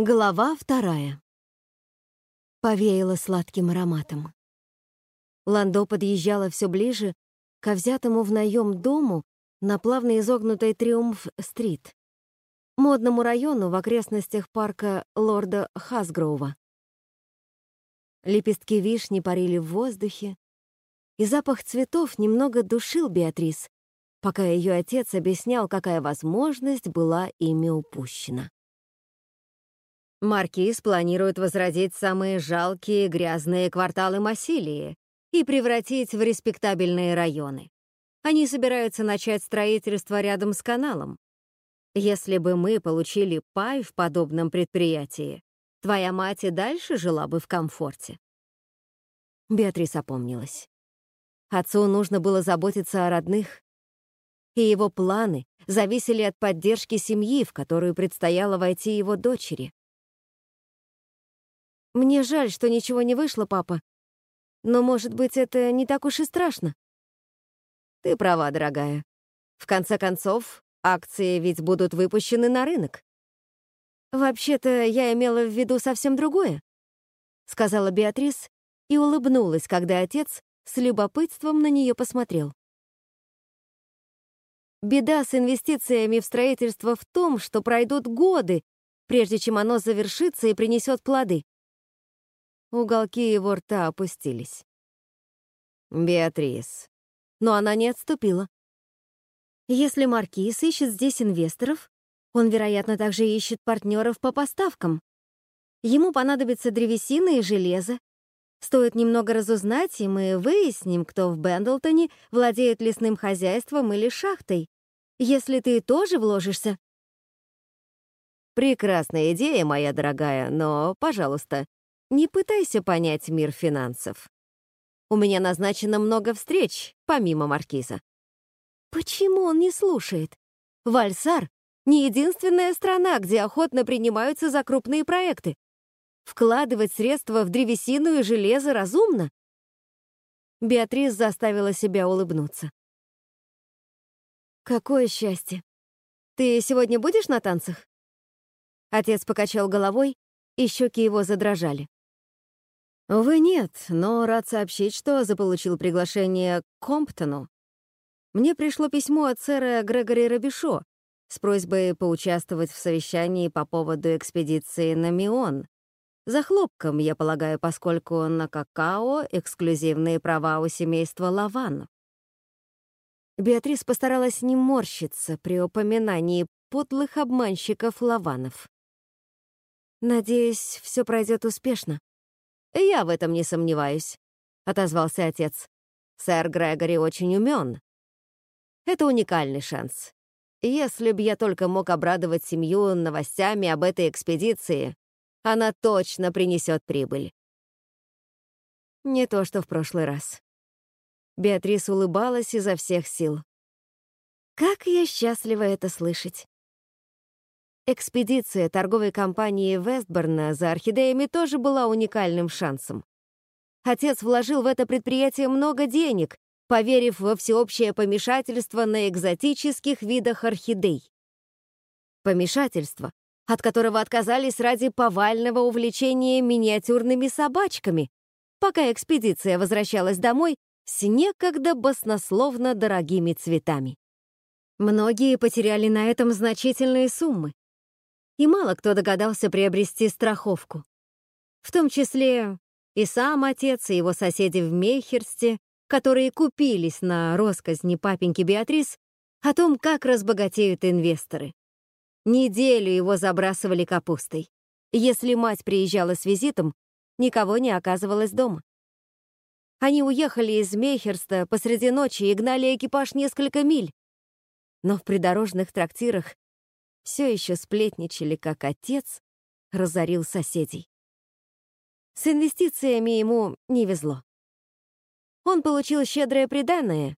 Глава вторая. Повеяло сладким ароматом. Ландо подъезжала все ближе к взятому в наем дому на плавно изогнутой Триумф-стрит, модному району в окрестностях парка лорда Хасгроува. Лепестки вишни парили в воздухе, и запах цветов немного душил Беатрис, пока ее отец объяснял, какая возможность была ими упущена. Маркиз планирует возродить самые жалкие грязные кварталы Массилии и превратить в респектабельные районы. Они собираются начать строительство рядом с каналом. Если бы мы получили пай в подобном предприятии, твоя мать и дальше жила бы в комфорте. Беатрис опомнилась. Отцу нужно было заботиться о родных, и его планы зависели от поддержки семьи, в которую предстояло войти его дочери. Мне жаль, что ничего не вышло, папа. Но, может быть, это не так уж и страшно. Ты права, дорогая. В конце концов, акции ведь будут выпущены на рынок. Вообще-то я имела в виду совсем другое, сказала Беатрис и улыбнулась, когда отец с любопытством на нее посмотрел. Беда с инвестициями в строительство в том, что пройдут годы, прежде чем оно завершится и принесет плоды. Уголки его рта опустились. «Беатрис». Но она не отступила. Если Маркиз ищет здесь инвесторов, он, вероятно, также ищет партнеров по поставкам. Ему понадобится древесина и железо. Стоит немного разузнать, и мы выясним, кто в Бендлтоне владеет лесным хозяйством или шахтой. Если ты тоже вложишься... Прекрасная идея, моя дорогая, но, пожалуйста, не пытайся понять мир финансов. У меня назначено много встреч, помимо Маркиза. Почему он не слушает? Вальсар — не единственная страна, где охотно принимаются за крупные проекты. Вкладывать средства в древесину и железо разумно. Беатрис заставила себя улыбнуться. Какое счастье. Ты сегодня будешь на танцах? Отец покачал головой, и щеки его задрожали. Увы, нет, но рад сообщить, что заполучил приглашение к Комптону. Мне пришло письмо от сэра Грегори Робишо с просьбой поучаствовать в совещании по поводу экспедиции на Мион. За хлопком, я полагаю, поскольку на какао эксклюзивные права у семейства Лаван. Беатрис постаралась не морщиться при упоминании подлых обманщиков Лаванов. «Надеюсь, все пройдет успешно», «Я в этом не сомневаюсь», — отозвался отец. «Сэр Грегори очень умен. Это уникальный шанс. Если б я только мог обрадовать семью новостями об этой экспедиции, она точно принесет прибыль». Не то, что в прошлый раз. Беатрис улыбалась изо всех сил. «Как я счастлива это слышать!» Экспедиция торговой компании Вестборна за орхидеями тоже была уникальным шансом. Отец вложил в это предприятие много денег, поверив во всеобщее помешательство на экзотических видах орхидей. Помешательство, от которого отказались ради повального увлечения миниатюрными собачками, пока экспедиция возвращалась домой с некогда баснословно дорогими цветами. Многие потеряли на этом значительные суммы и мало кто догадался приобрести страховку. В том числе и сам отец, и его соседи в Мейхерсте, которые купились на росказни папеньки Беатрис о том, как разбогатеют инвесторы. Неделю его забрасывали капустой. Если мать приезжала с визитом, никого не оказывалось дома. Они уехали из Мейхерста посреди ночи и гнали экипаж несколько миль. Но в придорожных трактирах все еще сплетничали, как отец разорил соседей. С инвестициями ему не везло. Он получил щедрое приданное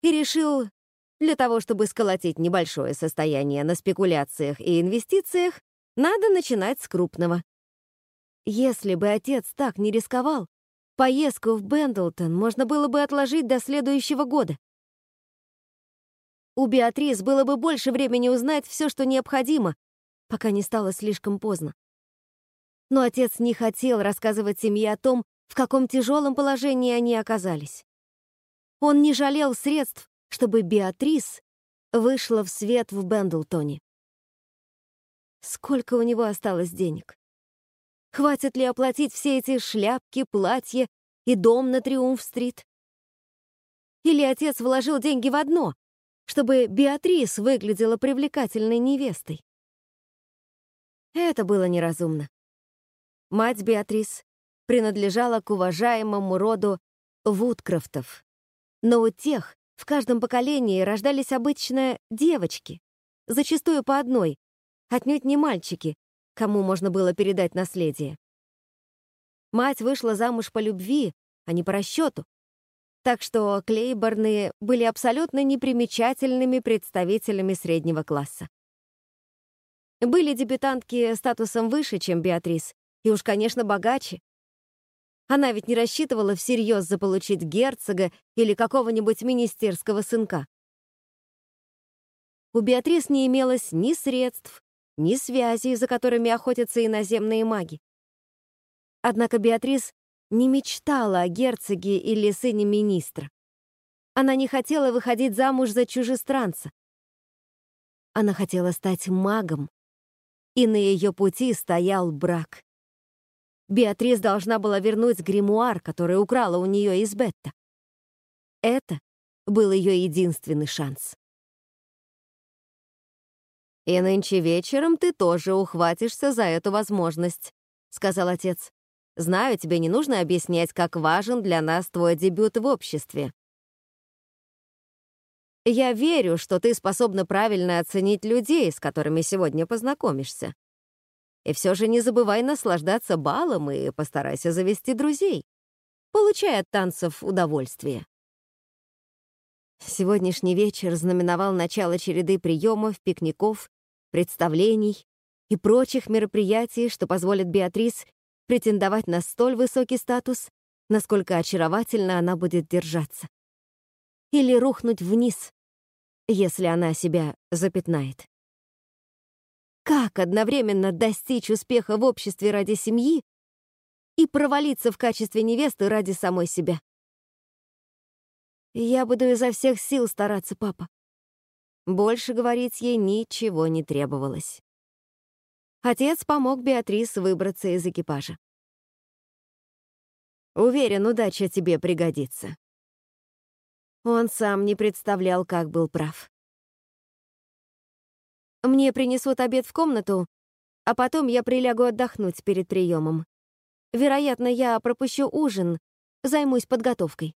и решил, для того, чтобы сколотить небольшое состояние на спекуляциях и инвестициях, надо начинать с крупного. Если бы отец так не рисковал, поездку в Бендлтон можно было бы отложить до следующего года. У Беатрис было бы больше времени узнать все, что необходимо, пока не стало слишком поздно. Но отец не хотел рассказывать семье о том, в каком тяжелом положении они оказались. Он не жалел средств, чтобы Беатрис вышла в свет в Бендлтоне. Сколько у него осталось денег? Хватит ли оплатить все эти шляпки, платья и дом на Триумф-стрит? Или отец вложил деньги в одно, чтобы Беатрис выглядела привлекательной невестой? Это было неразумно. Мать Беатрис принадлежала к уважаемому роду Вудкрофтов. Но у тех в каждом поколении рождались обычно девочки, зачастую по одной, отнюдь не мальчики, кому можно было передать наследие. Мать вышла замуж по любви, а не по расчету. Так что Клейборны были абсолютно непримечательными представителями среднего класса. Были дебютантки статусом выше, чем Беатрис, и уж, конечно, богаче. Она ведь не рассчитывала всерьез заполучить герцога или какого-нибудь министерского сынка. У Беатрис не имелось ни средств, ни связей, за которыми охотятся иноземные маги. Однако Беатрис не мечтала о герцоге или сыне министра. Она не хотела выходить замуж за чужестранца. Она хотела стать магом, и на ее пути стоял брак. Беатрис должна была вернуть гримуар, который украла у нее из Бетта. Это был ее единственный шанс. «И нынче вечером ты тоже ухватишься за эту возможность», — сказал отец. «Знаю, тебе не нужно объяснять, как важен для нас твой дебют в обществе. Я верю, что ты способна правильно оценить людей, с которыми сегодня познакомишься. И все же не забывай наслаждаться балом и постарайся завести друзей. Получай от танцев удовольствие. Сегодняшний вечер знаменовал начало череды приемов, пикников, представлений и прочих мероприятий, что позволит Беатрис претендовать на столь высокий статус, насколько очаровательно она будет держаться. Или рухнуть вниз, если она себя запятнает. Как одновременно достичь успеха в обществе ради семьи и провалиться в качестве невесты ради самой себя? Я буду изо всех сил стараться, папа. Больше говорить ей ничего не требовалось. Отец помог Беатрис выбраться из экипажа. Уверен, удача тебе пригодится. Он сам не представлял, как был прав. Мне принесут обед в комнату, а потом я прилягу отдохнуть перед приемом. Вероятно, я пропущу ужин, займусь подготовкой.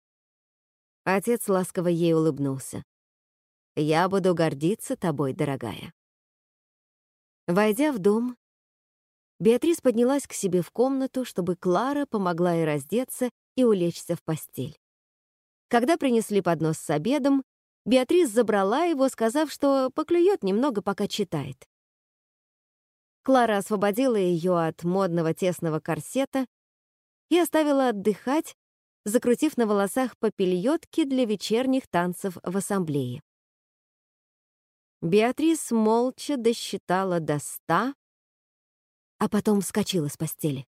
Отец ласково ей улыбнулся. «Я буду гордиться тобой, дорогая». Войдя в дом, Беатрис поднялась к себе в комнату, чтобы Клара помогла ей раздеться и улечься в постель. Когда принесли поднос с обедом, Беатрис забрала его, сказав, что поклюет немного, пока читает. Клара освободила ее от модного тесного корсета и оставила отдыхать, закрутив на волосах попельотки для вечерних танцев в ассамблее. Беатрис молча досчитала до ста, а потом вскочила с постели.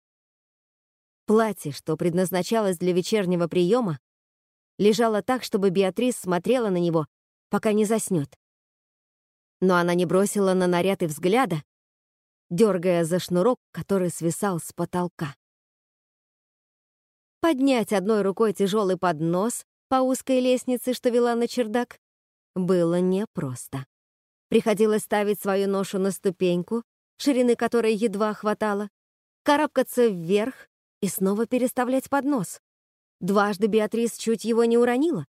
Платье, что предназначалось для вечернего приема, лежала так, чтобы Беатрис смотрела на него, пока не заснет. Но она не бросила на наряд и взгляда, дергая за шнурок, который свисал с потолка. Поднять одной рукой тяжелый поднос по узкой лестнице, что вела на чердак, было непросто. Приходилось ставить свою ношу на ступеньку, ширины которой едва хватало, карабкаться вверх и снова переставлять поднос. Дважды Беатрис чуть его не уронила.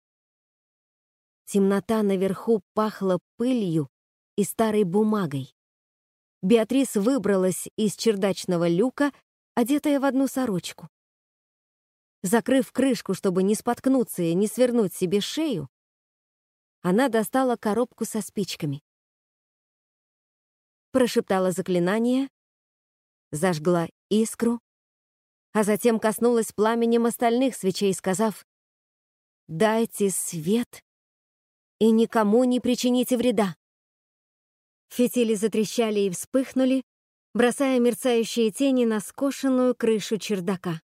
Темнота наверху пахла пылью и старой бумагой. Беатрис выбралась из чердачного люка, одетая в одну сорочку. Закрыв крышку, чтобы не споткнуться и не свернуть себе шею, она достала коробку со спичками. Прошептала заклинание, зажгла искру а затем коснулась пламенем остальных свечей, сказав «Дайте свет и никому не причините вреда». Фитили затрещали и вспыхнули, бросая мерцающие тени на скошенную крышу чердака.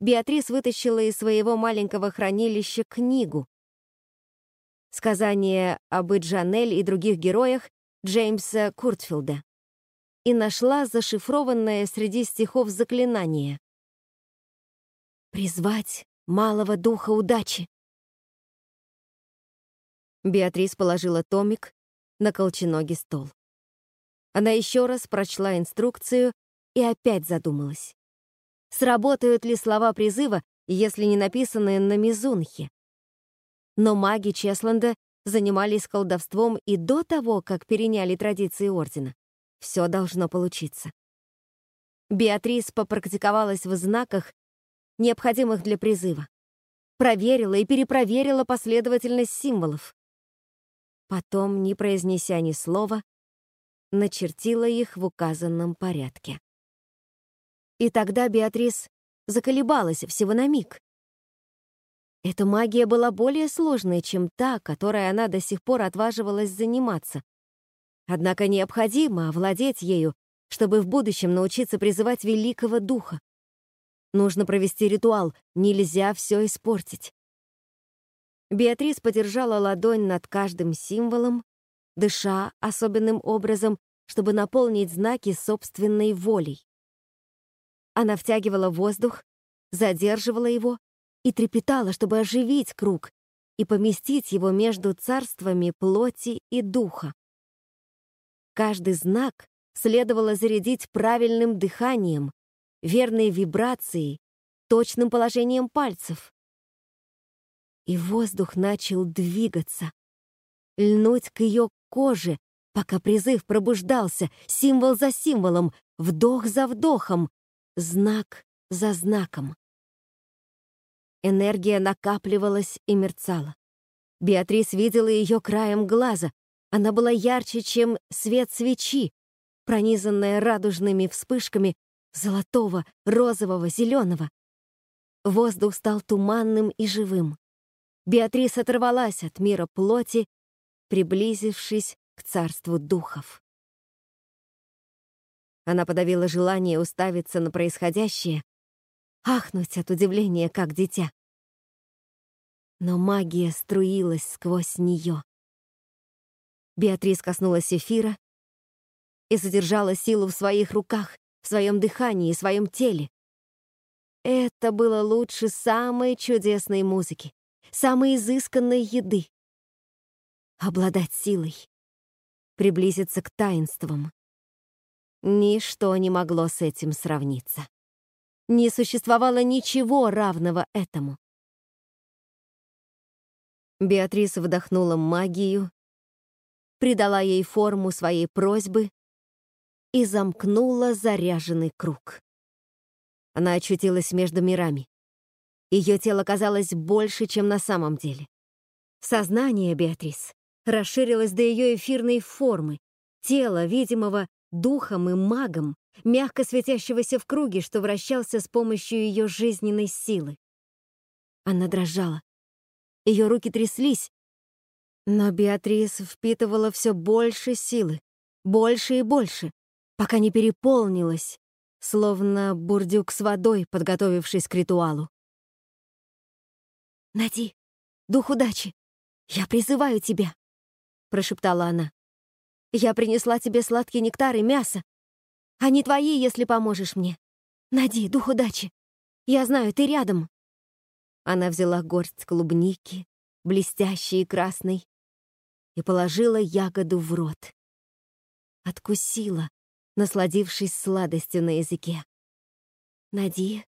Беатрис вытащила из своего маленького хранилища книгу. Сказание об Иджанель и других героях Джеймса Куртфилда и нашла зашифрованное среди стихов заклинание. «Призвать малого духа удачи». Беатрис положила томик на колченогий стол. Она еще раз прочла инструкцию и опять задумалась. Сработают ли слова призыва, если не написанные на мизунхе? Но маги Чесланда занимались колдовством и до того, как переняли традиции Ордена. Все должно получиться. Беатрис попрактиковалась в знаках, необходимых для призыва. Проверила и перепроверила последовательность символов. Потом, не произнеся ни слова, начертила их в указанном порядке. И тогда Беатрис заколебалась всего на миг. Эта магия была более сложной, чем та, которой она до сих пор отваживалась заниматься. Однако необходимо овладеть ею, чтобы в будущем научиться призывать великого духа. Нужно провести ритуал, нельзя все испортить. Беатрис подержала ладонь над каждым символом, дыша особенным образом, чтобы наполнить знаки собственной волей. Она втягивала воздух, задерживала его и трепетала, чтобы оживить круг и поместить его между царствами плоти и духа. Каждый знак следовало зарядить правильным дыханием, верной вибрацией, точным положением пальцев. И воздух начал двигаться, льнуть к ее коже, пока призыв пробуждался, символ за символом, вдох за вдохом, знак за знаком. Энергия накапливалась и мерцала. Беатрис видела ее краем глаза, она была ярче, чем свет свечи, пронизанная радужными вспышками золотого, розового, зеленого. Воздух стал туманным и живым. Беатрис оторвалась от мира плоти, приблизившись к царству духов. Она подавила желание уставиться на происходящее, ахнуть от удивления, как дитя. Но магия струилась сквозь нее. Беатрис коснулась эфира и задержала силу в своих руках, в своем дыхании, в своем теле. Это было лучше самой чудесной музыки, самой изысканной еды. Обладать силой, приблизиться к таинствам. Ничто не могло с этим сравниться. Не существовало ничего равного этому. Беатрис вдохнула магию придала ей форму своей просьбы и замкнула заряженный круг. Она очутилась между мирами. Ее тело казалось больше, чем на самом деле. Сознание Беатрис расширилось до ее эфирной формы, тело, видимого духом и магом, мягко светящегося в круге, что вращался с помощью ее жизненной силы. Она дрожала. Ее руки тряслись, но Беатрис впитывала все больше силы, больше и больше, пока не переполнилась, словно бурдюк с водой, подготовившись к ритуалу. «Нади, дух удачи, я призываю тебя», — прошептала она. «Я принесла тебе сладкий нектар и мясо. Они твои, если поможешь мне. Нади, дух удачи, я знаю, ты рядом». Она взяла горсть клубники, блестящей и красной, и положила ягоду в рот. Откусила, насладившись сладостью на языке. «Нади,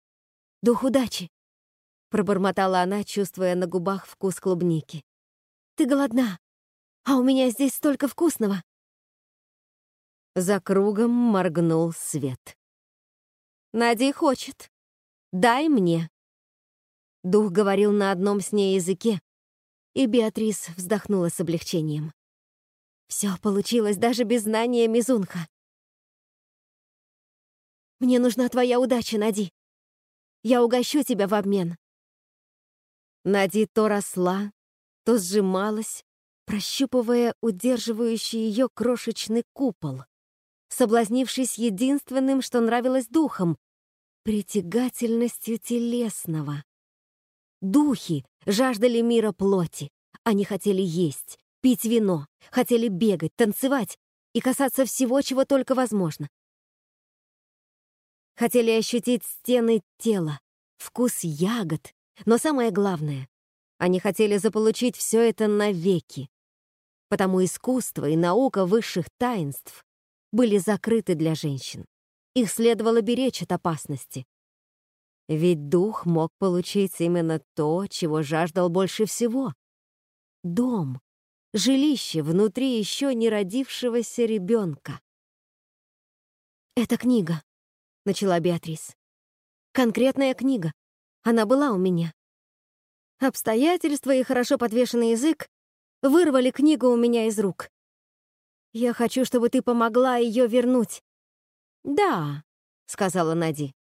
дух удачи!» — пробормотала она, чувствуя на губах вкус клубники. «Ты голодна, а у меня здесь столько вкусного!» За кругом моргнул свет. «Нади хочет. Дай мне!» Дух говорил на одном с ней языке, и Беатрис вздохнула с облегчением. Все получилось даже без знания Мизунха. «Мне нужна твоя удача, Нади. Я угощу тебя в обмен». Нади то росла, то сжималась, прощупывая удерживающий ее крошечный купол, соблазнившись единственным, что нравилось духом — притягательностью телесного. Духи жаждали мира плоти. Они хотели есть, пить вино, хотели бегать, танцевать и касаться всего, чего только возможно. Хотели ощутить стены тела, вкус ягод, но самое главное — они хотели заполучить все это навеки. Потому искусство и наука высших таинств были закрыты для женщин. Их следовало беречь от опасности. Ведь дух мог получить именно то, чего жаждал больше всего — дом, жилище внутри еще не родившегося ребенка. «Это книга», — начала Беатрис. «Конкретная книга. Она была у меня. Обстоятельства и хорошо подвешенный язык вырвали книгу у меня из рук. Я хочу, чтобы ты помогла ее вернуть». «Да», — сказала Нади.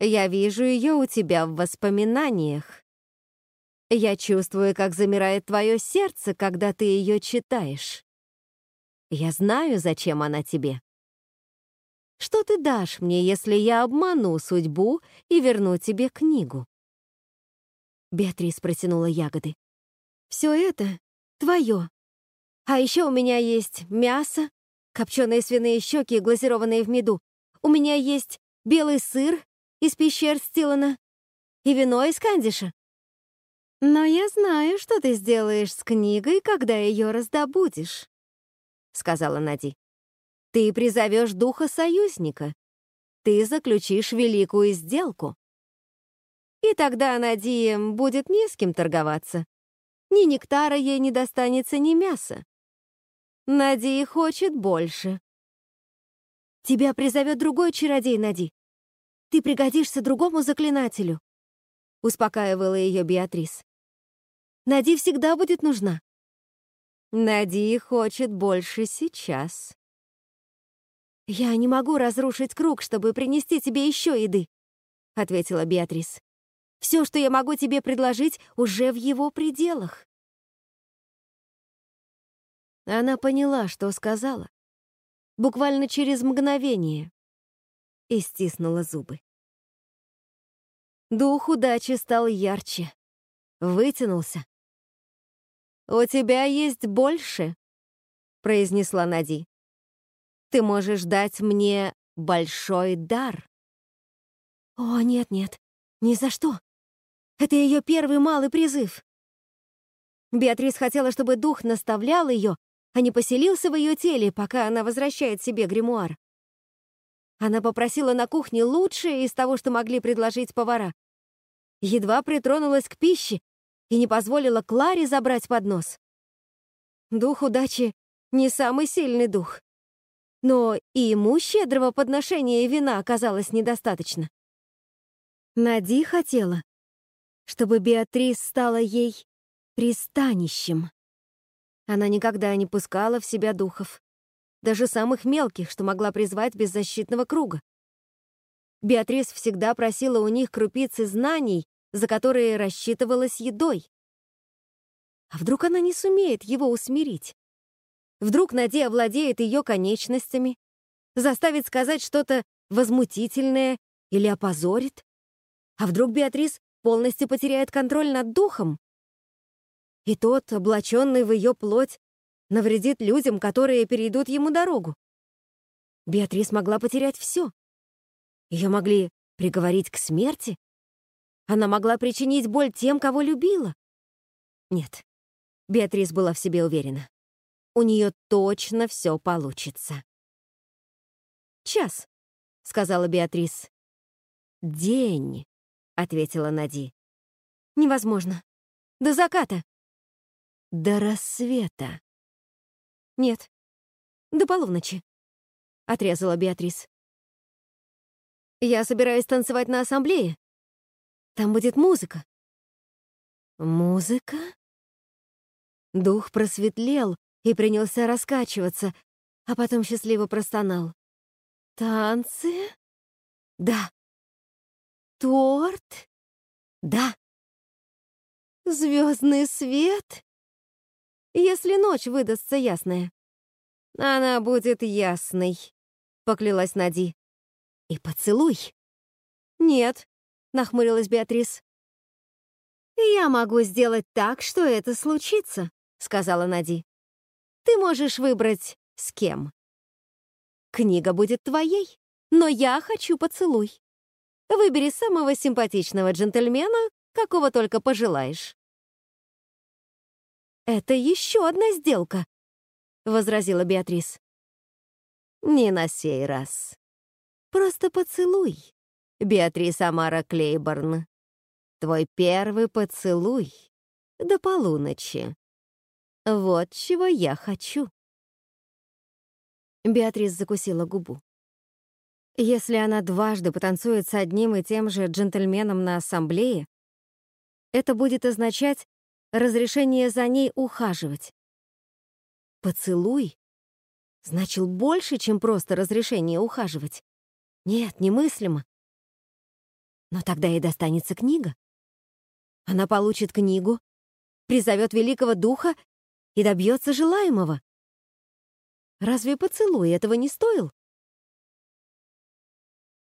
«Я вижу ее у тебя в воспоминаниях. Я чувствую, как замирает твое сердце, когда ты ее читаешь. Я знаю, зачем она тебе. Что ты дашь мне, если я обману судьбу и верну тебе книгу?» Беатрис протянула ягоды. «Все это твое. А еще у меня есть мясо, копченые свиные щеки, глазированные в меду. У меня есть белый сыр из пещер Стилана и вино из Кандиша. Но я знаю, что ты сделаешь с книгой, когда ее раздобудешь», — сказала Нади. «Ты призовешь духа союзника. Ты заключишь великую сделку. И тогда Нади будет не с кем торговаться. Ни нектара ей не достанется, ни мяса. Нади хочет больше. Тебя призовет другой чародей, Нади. Ты пригодишься другому заклинателю. Успокаивала ее Беатрис. Нади всегда будет нужна. Нади хочет больше сейчас. «Я не могу разрушить круг, чтобы принести тебе еще еды», — ответила Беатрис. Все, что я могу тебе предложить, уже в его пределах. Она поняла, что сказала. Буквально через мгновение. И стиснула зубы. Дух удачи стал ярче. Вытянулся. «У тебя есть больше», — произнесла Нади. «Ты можешь дать мне большой дар». «О, нет-нет, ни за что. Это ее первый малый призыв. Беатрис хотела, чтобы дух наставлял ее, а не поселился в ее теле, пока она возвращает себе гримуар. Она попросила на кухне лучшее из того, что могли предложить повара. Едва притронулась к пище и не позволила Кларе забрать поднос. Дух удачи — не самый сильный дух. Но и ему щедрого подношения вина оказалось недостаточно. Нади хотела, чтобы Беатрис стала ей пристанищем. Она никогда не пускала в себя духов, даже самых мелких, что могла призвать беззащитного круга. Беатрис всегда просила у них крупицы знаний, за которые рассчитывалась едой. А вдруг она не сумеет его усмирить? Вдруг Надя овладеет ее конечностями, заставит сказать что-то возмутительное или опозорит? А вдруг Беатрис полностью потеряет контроль над духом. И тот, облаченный в ее плоть, навредит людям, которые перейдут ему дорогу. Беатрис могла потерять все. Ее могли приговорить к смерти. Она могла причинить боль тем, кого любила. Нет, Беатрис была в себе уверена. У нее точно все получится. «Час», — сказала Беатрис. «День», — ответила Нади. «Невозможно. До заката». «До рассвета». «Нет, до полуночи», — отрезала Беатрис. «Я собираюсь танцевать на ассамблее. Там будет музыка». «Музыка?» Дух просветлел и принялся раскачиваться, а потом счастливо простонал. «Танцы?» «Да», Торт? Да. Звездный свет? Если ночь выдастся ясная. Она будет ясной, — поклялась Нади. «И поцелуй». «Нет», — нахмурилась Беатрис. «Я могу сделать так, что это случится», — сказала Нади. «Ты можешь выбрать с кем. Книга будет твоей, но я хочу поцелуй. Выбери самого симпатичного джентльмена, какого только пожелаешь». «Это еще одна сделка», — возразила Беатрис. «Не на сей раз. Просто поцелуй, Беатрис Амара Клейборн. Твой первый поцелуй до полуночи. Вот чего я хочу». Беатрис закусила губу. Если она дважды потанцует с одним и тем же джентльменом на ассамблее, это будет означать разрешение за ней ухаживать. Поцелуй значил больше, чем просто разрешение ухаживать. Нет, немыслимо. Но тогда ей достанется книга. Она получит книгу, призовет великого духа и добьется желаемого. Разве поцелуй этого не стоил?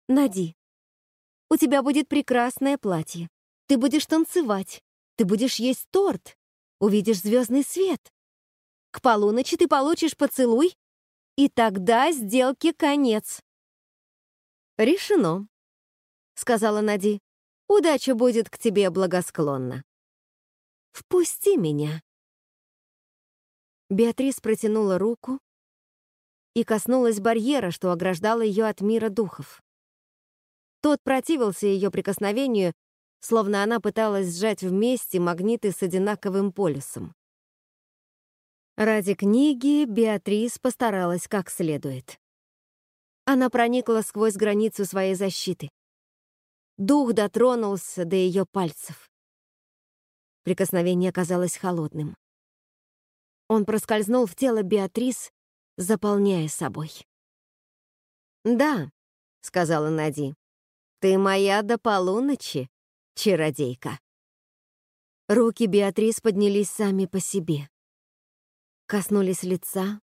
Нади, у тебя будет прекрасное платье. Ты будешь танцевать. Ты будешь есть торт, увидишь звездный свет. К полуночи ты получишь поцелуй, и тогда сделке конец. «Решено», — сказала Нади. «Удача будет к тебе благосклонна». «Впусти меня». Беатрис протянула руку и коснулась барьера, что ограждал ее от мира духов. Тот противился ее прикосновению словно она пыталась сжать вместе магниты с одинаковым полюсом. Ради книги Беатрис постаралась как следует. Она проникла сквозь границу своей защиты. Дух дотронулся до ее пальцев. Прикосновение казалось холодным. Он проскользнул в тело Беатрис, заполняя собой. «Да», — сказала Нади, — «ты моя до полуночи, чародейка. Руки Беатрис поднялись сами по себе. Коснулись лица,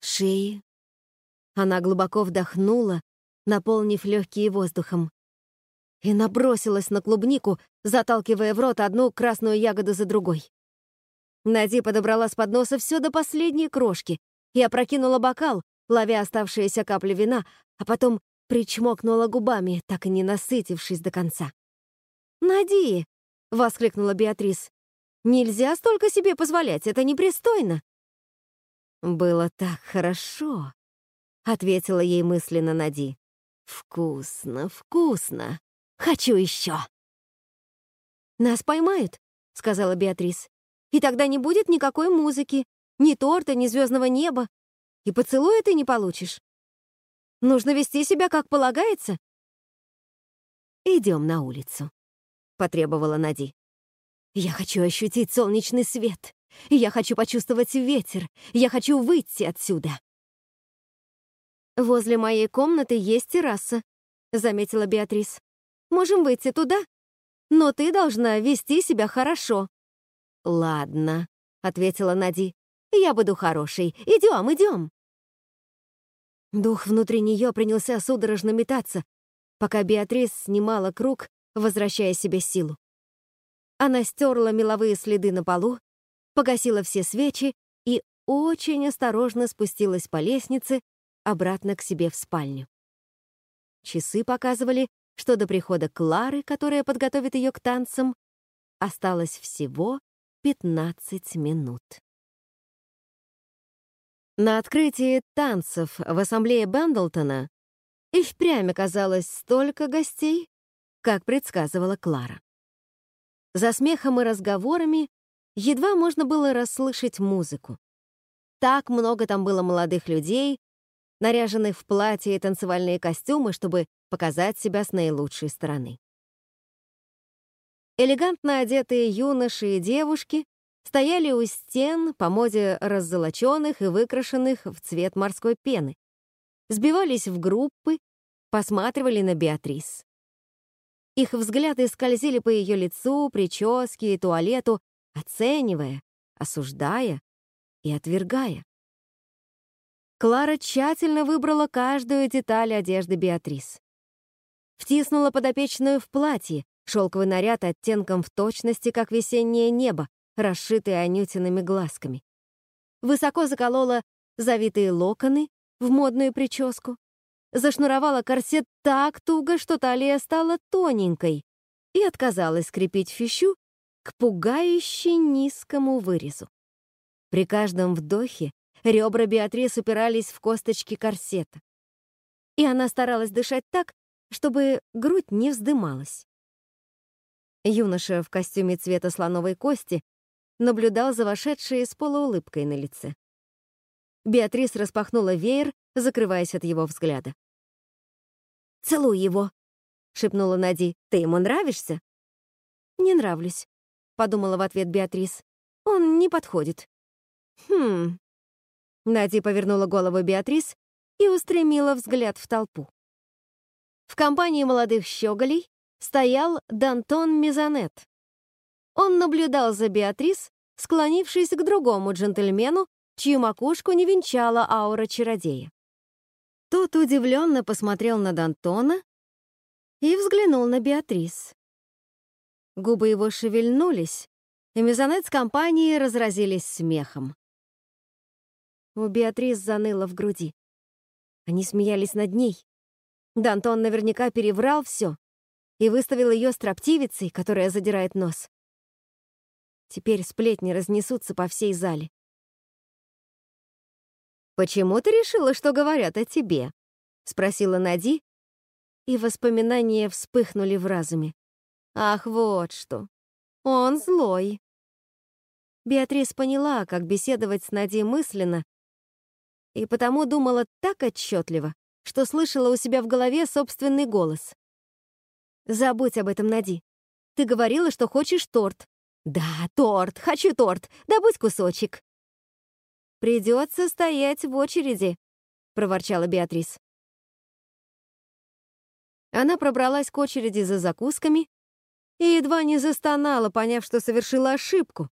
шеи. Она глубоко вдохнула, наполнив легкие воздухом, и набросилась на клубнику, заталкивая в рот одну красную ягоду за другой. Нади подобрала с подноса все до последней крошки и опрокинула бокал, ловя оставшиеся капли вина, а потом причмокнула губами, так и не насытившись до конца. «Нади!» — воскликнула Беатрис. «Нельзя столько себе позволять, это непристойно!» «Было так хорошо!» — ответила ей мысленно Нади. «Вкусно, вкусно! Хочу еще!» «Нас поймают!» — сказала Беатрис. «И тогда не будет никакой музыки, ни торта, ни звездного неба, и поцелуя ты не получишь. Нужно вести себя как полагается. Идем на улицу». — потребовала Нади. «Я хочу ощутить солнечный свет. Я хочу почувствовать ветер. Я хочу выйти отсюда». «Возле моей комнаты есть терраса», — заметила Беатрис. «Можем выйти туда, но ты должна вести себя хорошо». «Ладно», — ответила Нади. «Я буду хорошей. Идем, идем». Дух внутри нее принялся судорожно метаться, пока Беатрис снимала круг возвращая себе силу. Она стерла меловые следы на полу, погасила все свечи и очень осторожно спустилась по лестнице обратно к себе в спальню. Часы показывали, что до прихода Клары, которая подготовит ее к танцам, осталось всего 15 минут. На открытии танцев в ассамблее Бендлтона и впрямь оказалось столько гостей, как предсказывала Клара. За смехом и разговорами едва можно было расслышать музыку. Так много там было молодых людей, наряженных в платья и танцевальные костюмы, чтобы показать себя с наилучшей стороны. Элегантно одетые юноши и девушки стояли у стен по моде раззолоченных и выкрашенных в цвет морской пены, сбивались в группы, посматривали на Беатрис. Их взгляды скользили по ее лицу, прическе и туалету, оценивая, осуждая и отвергая. Клара тщательно выбрала каждую деталь одежды Беатрис. Втиснула подопечную в платье, шелковый наряд оттенком в точности, как весеннее небо, расшитое анютиными глазками. Высоко заколола завитые локоны в модную прическу, зашнуровала корсет так туго, что талия стала тоненькой, и отказалась скрепить фищу к пугающе низкому вырезу. При каждом вдохе ребра Беатрис упирались в косточки корсета. И она старалась дышать так, чтобы грудь не вздымалась. Юноша в костюме цвета слоновой кости наблюдал за вошедшей с полуулыбкой на лице. Беатрис распахнула веер, закрываясь от его взгляда. «Целуй его», — шепнула Нади. «Ты ему нравишься?» «Не нравлюсь», — подумала в ответ Беатрис. «Он не подходит». «Хм...» Нади повернула голову Беатрис и устремила взгляд в толпу. В компании молодых щеголей стоял Дантон Мизанет. Он наблюдал за Беатрис, склонившись к другому джентльмену, чью макушку не венчала аура чародея. Тот удивленно посмотрел на Дантона и взглянул на Беатрис. Губы его шевельнулись, и Мезонет с компанией разразились смехом. У Беатрис заныло в груди. Они смеялись над ней. Дантон наверняка переврал все и выставил ее строптивицей, которая задирает нос. Теперь сплетни разнесутся по всей зале. «Почему ты решила, что говорят о тебе?» — спросила Нади, и воспоминания вспыхнули в разуме. Ах, вот что. Он злой. Беатрис поняла, как беседовать с Нади мысленно, и потому думала так отчетливо, что слышала у себя в голове собственный голос. «Забудь об этом, Нади. Ты говорила, что хочешь торт». «Да, торт, хочу торт, добудь кусочек». «Придется стоять в очереди», — проворчала Беатрис. Она пробралась к очереди за закусками и едва не застонала, поняв, что совершила ошибку.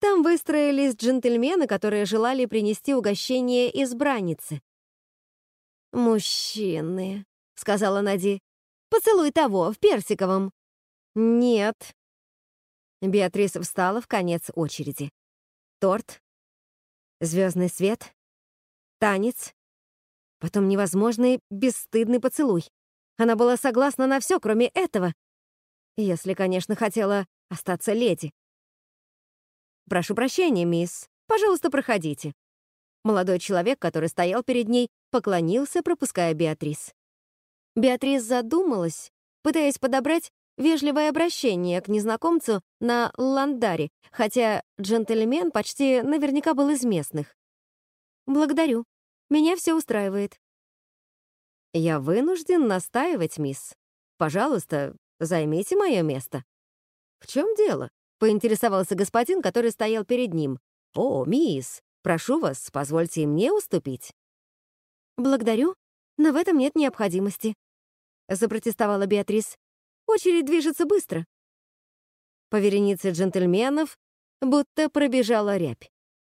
Там выстроились джентльмены, которые желали принести угощение избраннице. «Мужчины», — сказала Нади, — «поцелуй того, в персиковом». «Нет». Беатрис встала в конец очереди. Торт, звездный свет, танец, потом невозможный бесстыдный поцелуй. Она была согласна на все, кроме этого, если, конечно, хотела остаться леди. «Прошу прощения, мисс. Пожалуйста, проходите». Молодой человек, который стоял перед ней, поклонился, пропуская Беатрис. Беатрис задумалась, пытаясь подобрать вежливое обращение к незнакомцу на ландаре, хотя джентльмен почти наверняка был из местных. «Благодарю. Меня все устраивает». «Я вынужден настаивать, мисс. Пожалуйста, Займите мое место». «В чем дело?» — поинтересовался господин, который стоял перед ним. «О, мисс, прошу вас, позвольте мне уступить». «Благодарю, но в этом нет необходимости», — запротестовала Беатрис. «Очередь движется быстро». По веренице джентльменов будто пробежала рябь.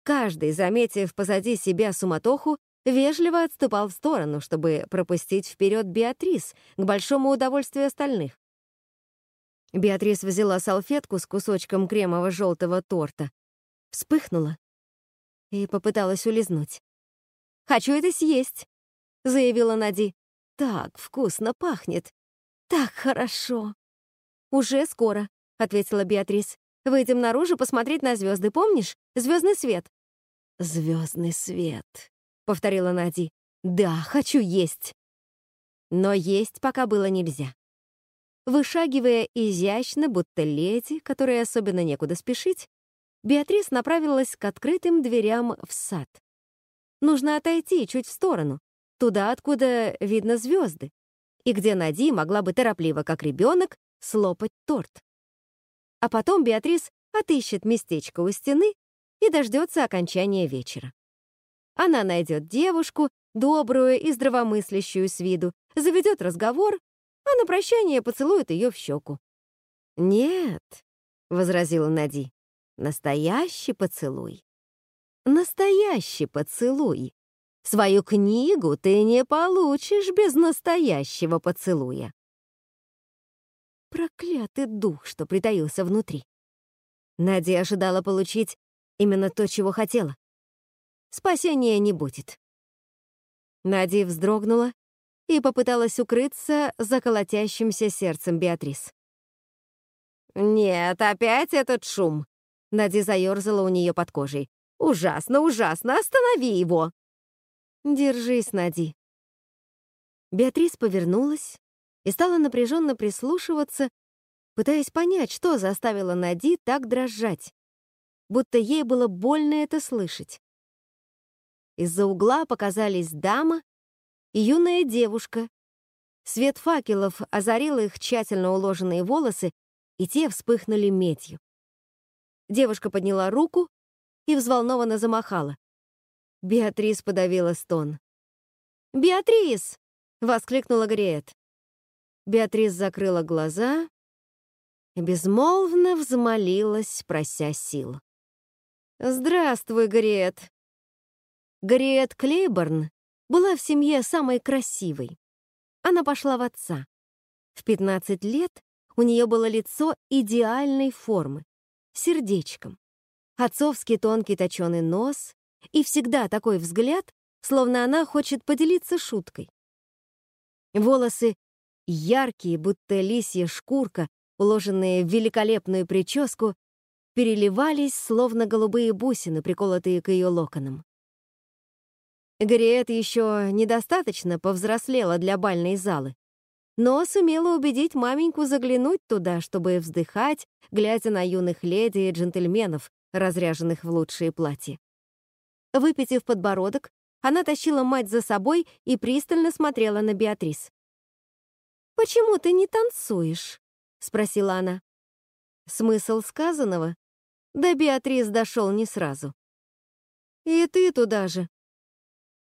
Каждый, заметив позади себя суматоху, вежливо отступал в сторону, чтобы пропустить вперед Беатрис к большому удовольствию остальных. Беатрис взяла салфетку с кусочком кремово-желтого торта, вспыхнула и попыталась улизнуть. «Хочу это съесть», — заявила Нади. «Так вкусно пахнет. Так хорошо». «Уже скоро», — ответила Беатрис. «Выйдем наружу посмотреть на звезды, помнишь? Звездный свет». «Звездный свет», — повторила Нади. «Да, хочу есть». Но есть пока было нельзя. Вышагивая изящно, будто леди, которой особенно некуда спешить, Беатрис направилась к открытым дверям в сад. Нужно отойти чуть в сторону, туда, откуда видно звезды, и где Нади могла бы торопливо, как ребенок, слопать торт. А потом Беатрис отыщет местечко у стены и дождется окончания вечера. Она найдет девушку, добрую и здравомыслящую с виду, заведет разговор а на прощание поцелует ее в щеку. «Нет», — возразила Нади, — «настоящий поцелуй. Настоящий поцелуй. Свою книгу ты не получишь без настоящего поцелуя. Проклятый дух, что притаился внутри. Надя ожидала получить именно то, чего хотела. Спасения не будет. Надя вздрогнула и попыталась укрыться за колотящимся сердцем Беатрис. «Нет, опять этот шум!» Нади заерзала у нее под кожей. «Ужасно, ужасно! Останови его!» «Держись, Нади!» Беатрис повернулась и стала напряженно прислушиваться, пытаясь понять, что заставило Нади так дрожать, будто ей было больно это слышать. Из-за угла показались дама и юная девушка. Свет факелов озарил их тщательно уложенные волосы, и те вспыхнули медью. Девушка подняла руку и взволнованно замахала. Беатрис подавила стон. «Беатрис!» — воскликнула Гриет. Беатрис закрыла глаза и безмолвно взмолилась, прося сил. «Здравствуй, Гриет!» Гриет Клейборн была в семье самой красивой. Она пошла в отца. В 15 лет у нее было лицо идеальной формы, сердечком. Отцовский тонкий точеный нос и всегда такой взгляд, словно она хочет поделиться шуткой. Волосы яркие, будто лисья шкурка, уложенные в великолепную прическу, переливались, словно голубые бусины, приколотые к ее локонам. Гриет еще недостаточно повзрослела для бальной залы, но сумела убедить маменьку заглянуть туда, чтобы вздыхать, глядя на юных леди и джентльменов, разряженных в лучшие платья. Выпитив подбородок, она тащила мать за собой и пристально смотрела на Беатрис. «Почему ты не танцуешь?» — спросила она. Смысл сказанного до Беатрис дошел не сразу. «И ты туда же»,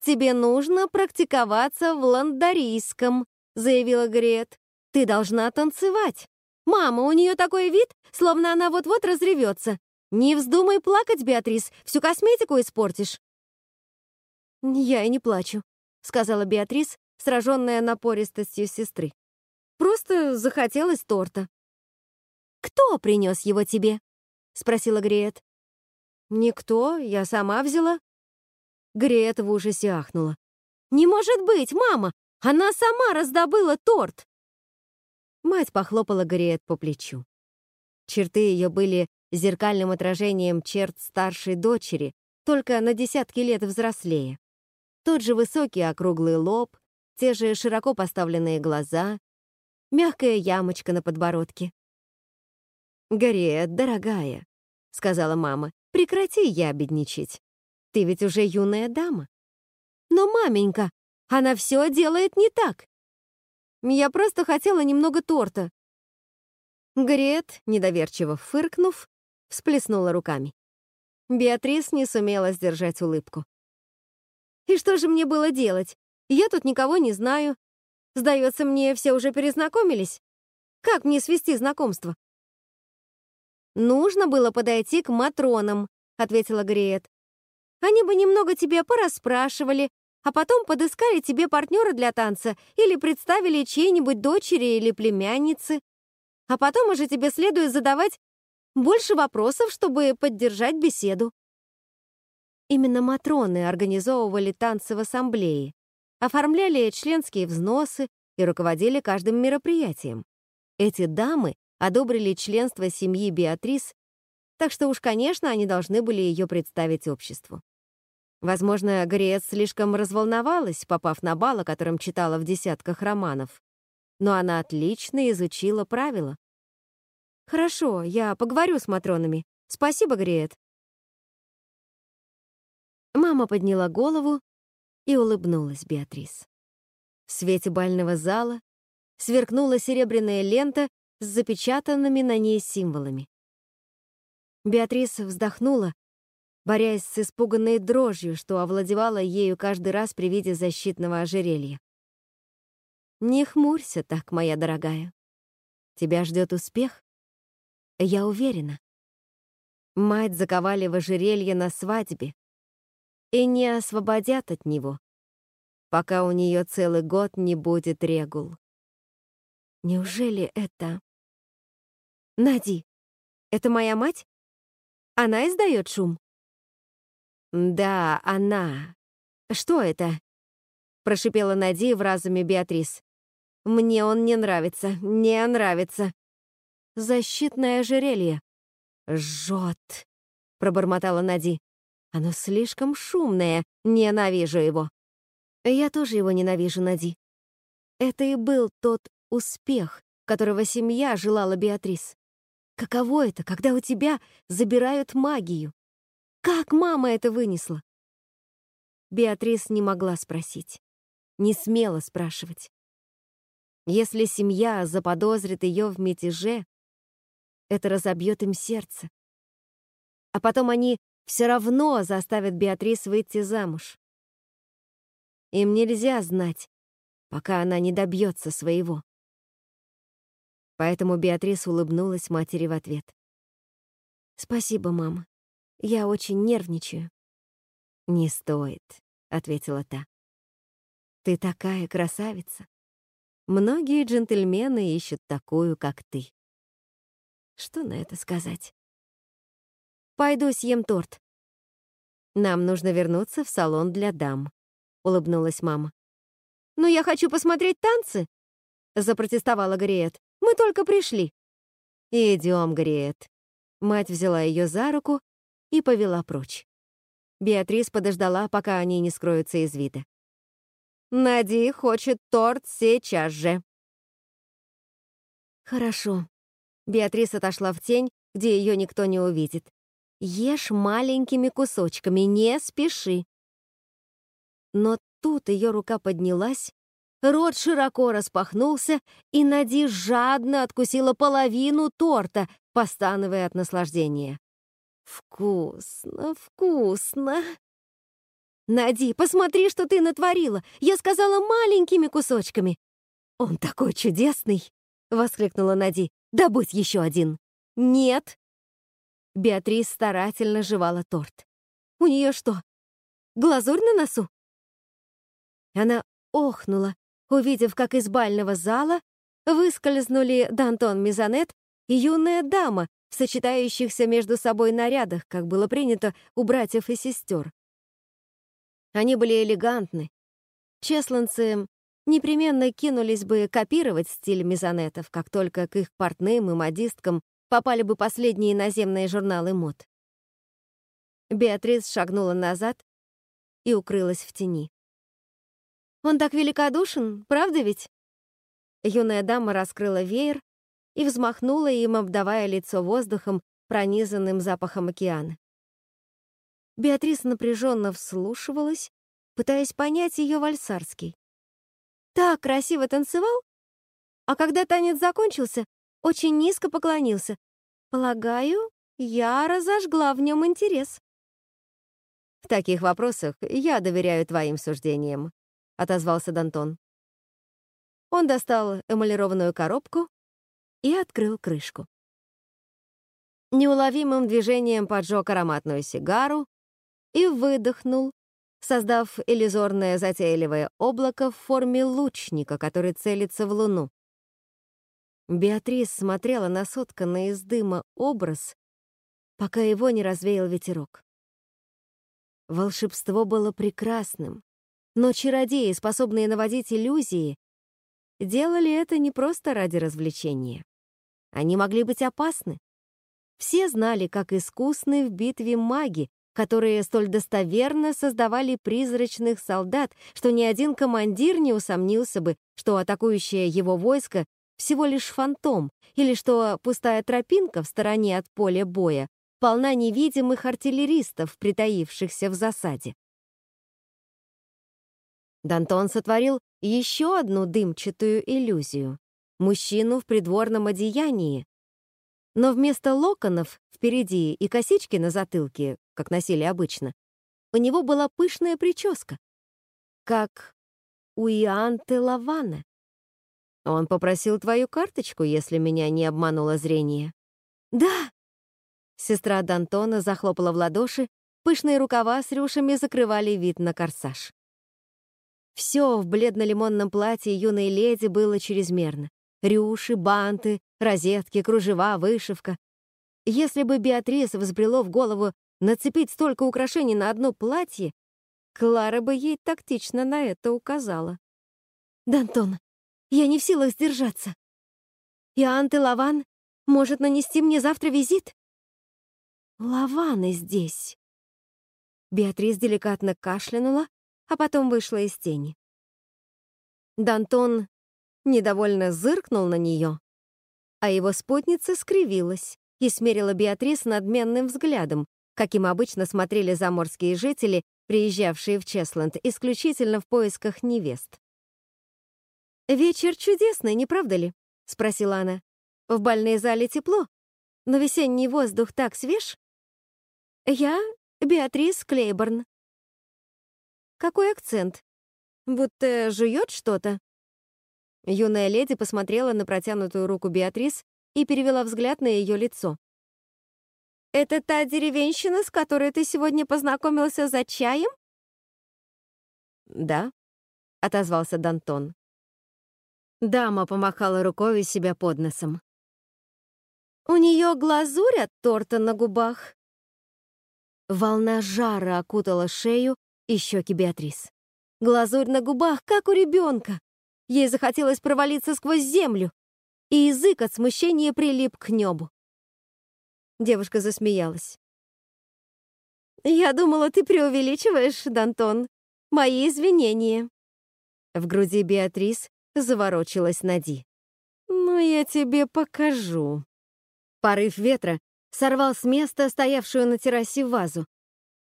«Тебе нужно практиковаться в ландарийском», — заявила Грет. «Ты должна танцевать. Мама, у нее такой вид, словно она вот-вот разревется. Не вздумай плакать, Беатрис, всю косметику испортишь». «Я и не плачу», — сказала Беатрис, сраженная напористостью сестры. «Просто захотелось торта». «Кто принес его тебе?» — спросила Гриет. «Никто, я сама взяла», Грета в ужасе ахнула. «Не может быть, мама! Она сама раздобыла торт!» Мать похлопала Гриет по плечу. Черты ее были зеркальным отражением черт старшей дочери, только на десятки лет взрослее. Тот же высокий округлый лоб, те же широко поставленные глаза, мягкая ямочка на подбородке. «Гарриет, дорогая», — сказала мама, — «прекрати ябедничать. Ты ведь уже юная дама. Но, маменька, она все делает не так. Я просто хотела немного торта. Грет, недоверчиво фыркнув, всплеснула руками. Беатрис не сумела сдержать улыбку. «И что же мне было делать? Я тут никого не знаю. Сдается мне, все уже перезнакомились. Как мне свести знакомство?» «Нужно было подойти к Матронам», — ответила Греет. Они бы немного тебя порасспрашивали, а потом подыскали тебе партнера для танца или представили чьей-нибудь дочери или племянницы. А потом уже тебе следует задавать больше вопросов, чтобы поддержать беседу. Именно Матроны организовывали танцы в ассамблее, оформляли членские взносы и руководили каждым мероприятием. Эти дамы одобрили членство семьи Беатрис, так что уж, конечно, они должны были ее представить обществу. Возможно, Грец слишком разволновалась, попав на бал, о котором читала в десятках романов. Но она отлично изучила правила. «Хорошо, я поговорю с Матронами. Спасибо, Гриет». Мама подняла голову и улыбнулась Беатрис. В свете бального зала сверкнула серебряная лента с запечатанными на ней символами. Беатрис вздохнула борясь с испуганной дрожью, что овладевала ею каждый раз при виде защитного ожерелья. «Не хмурься так, моя дорогая. Тебя ждет успех. Я уверена. Мать заковали в ожерелье на свадьбе и не освободят от него, пока у нее целый год не будет регул. Неужели это... Нади, это моя мать? Она издает шум? Да, она. Что это? Прошипела Нади в разуме Беатрис. Мне он не нравится, не нравится. Защитное ожерелье. Жжет, пробормотала Нади. Оно слишком шумное, ненавижу его. Я тоже его ненавижу, Нади. Это и был тот успех, которого семья желала Беатрис. Каково это, когда у тебя забирают магию? Как мама это вынесла? Беатрис не могла спросить, не смела спрашивать. Если семья заподозрит ее в мятеже, это разобьет им сердце. А потом они все равно заставят Беатрис выйти замуж. Им нельзя знать, пока она не добьется своего. Поэтому Беатрис улыбнулась матери в ответ. «Спасибо, мама. Я очень нервничаю». «Не стоит», — ответила та. «Ты такая красавица. Многие джентльмены ищут такую, как ты». Что на это сказать? Пойду съем торт. Нам нужно вернуться в салон для дам, улыбнулась мама. Но я хочу посмотреть танцы, запротестовала Гриет. Мы только пришли. Идем, Гриет. Мать взяла ее за руку и повела прочь. Беатрис подождала, пока они не скроются из вида. Нади хочет торт сейчас же. Хорошо, Беатрис отошла в тень, где ее никто не увидит. «Ешь маленькими кусочками, не спеши». Но тут ее рука поднялась, рот широко распахнулся, и Нади жадно откусила половину торта, постановая от наслаждения. «Вкусно, вкусно!» «Нади, посмотри, что ты натворила! Я сказала маленькими кусочками!» «Он такой чудесный!» — воскликнула Нади. Добудь еще один. Нет. Беатрис старательно жевала торт. У нее что, глазурь на носу? Она охнула, увидев, как из бального зала выскользнули Дантон Мизанет и юная дама в сочетающихся между собой нарядах, как было принято у братьев и сестер. Они были элегантны. Чесланцы непременно кинулись бы копировать стиль мезонетов, как только к их портным и модисткам попали бы последние наземные журналы мод. Беатрис шагнула назад и укрылась в тени. «Он так великодушен, правда ведь?» Юная дама раскрыла веер и взмахнула им, обдавая лицо воздухом, пронизанным запахом океана. Беатрис напряженно вслушивалась, пытаясь понять ее вальсарский так красиво танцевал, а когда танец закончился, очень низко поклонился. Полагаю, я разожгла в нем интерес. «В таких вопросах я доверяю твоим суждениям», — отозвался Дантон. Он достал эмалированную коробку и открыл крышку. Неуловимым движением поджег ароматную сигару и выдохнул, создав иллюзорное затейливое облако в форме лучника, который целится в луну. Беатрис смотрела на сотканный из дыма образ, пока его не развеял ветерок. Волшебство было прекрасным, но чародеи, способные наводить иллюзии, делали это не просто ради развлечения. Они могли быть опасны. Все знали, как искусны в битве маги, которые столь достоверно создавали призрачных солдат, что ни один командир не усомнился бы, что атакующее его войско всего лишь фантом, или что пустая тропинка в стороне от поля боя полна невидимых артиллеристов, притаившихся в засаде. Дантон сотворил еще одну дымчатую иллюзию — мужчину в придворном одеянии, но вместо локонов впереди и косички на затылке, как носили обычно, у него была пышная прическа, как у Ианты Лавана. Он попросил твою карточку, если меня не обмануло зрение. Да! Сестра Д'Антона захлопала в ладоши, пышные рукава с рюшами закрывали вид на корсаж. Все в бледно-лимонном платье юной леди было чрезмерно. Рюши, банты, розетки, кружева, вышивка. Если бы Беатрис взбрело в голову нацепить столько украшений на одно платье, Клара бы ей тактично на это указала. «Дантон, я не в силах сдержаться. Иоанн и Лаван может нанести мне завтра визит?» «Лаваны здесь». Беатрис деликатно кашлянула, а потом вышла из тени. Дантон недовольно зыркнул на нее, а его спутница скривилась и смерила Беатрис надменным взглядом, каким обычно смотрели заморские жители, приезжавшие в Чесленд исключительно в поисках невест. «Вечер чудесный, не правда ли?» — спросила она. «В бальной зале тепло, но весенний воздух так свеж». «Я Беатрис Клейборн». «Какой акцент? Будто жует что-то?» Юная леди посмотрела на протянутую руку Беатрис и перевела взгляд на ее лицо. «Это та деревенщина, с которой ты сегодня познакомился за чаем?» «Да», — отозвался Дантон. Дама помахала рукой себя под носом. «У нее глазурь от торта на губах». Волна жара окутала шею и щеки Беатрис. Глазурь на губах, как у ребенка. Ей захотелось провалиться сквозь землю, и язык от смущения прилип к небу. Девушка засмеялась. «Я думала, ты преувеличиваешь, Дантон. Мои извинения». В груди Беатрис заворочилась Нади. «Ну, я тебе покажу». Порыв ветра сорвал с места стоявшую на террасе вазу.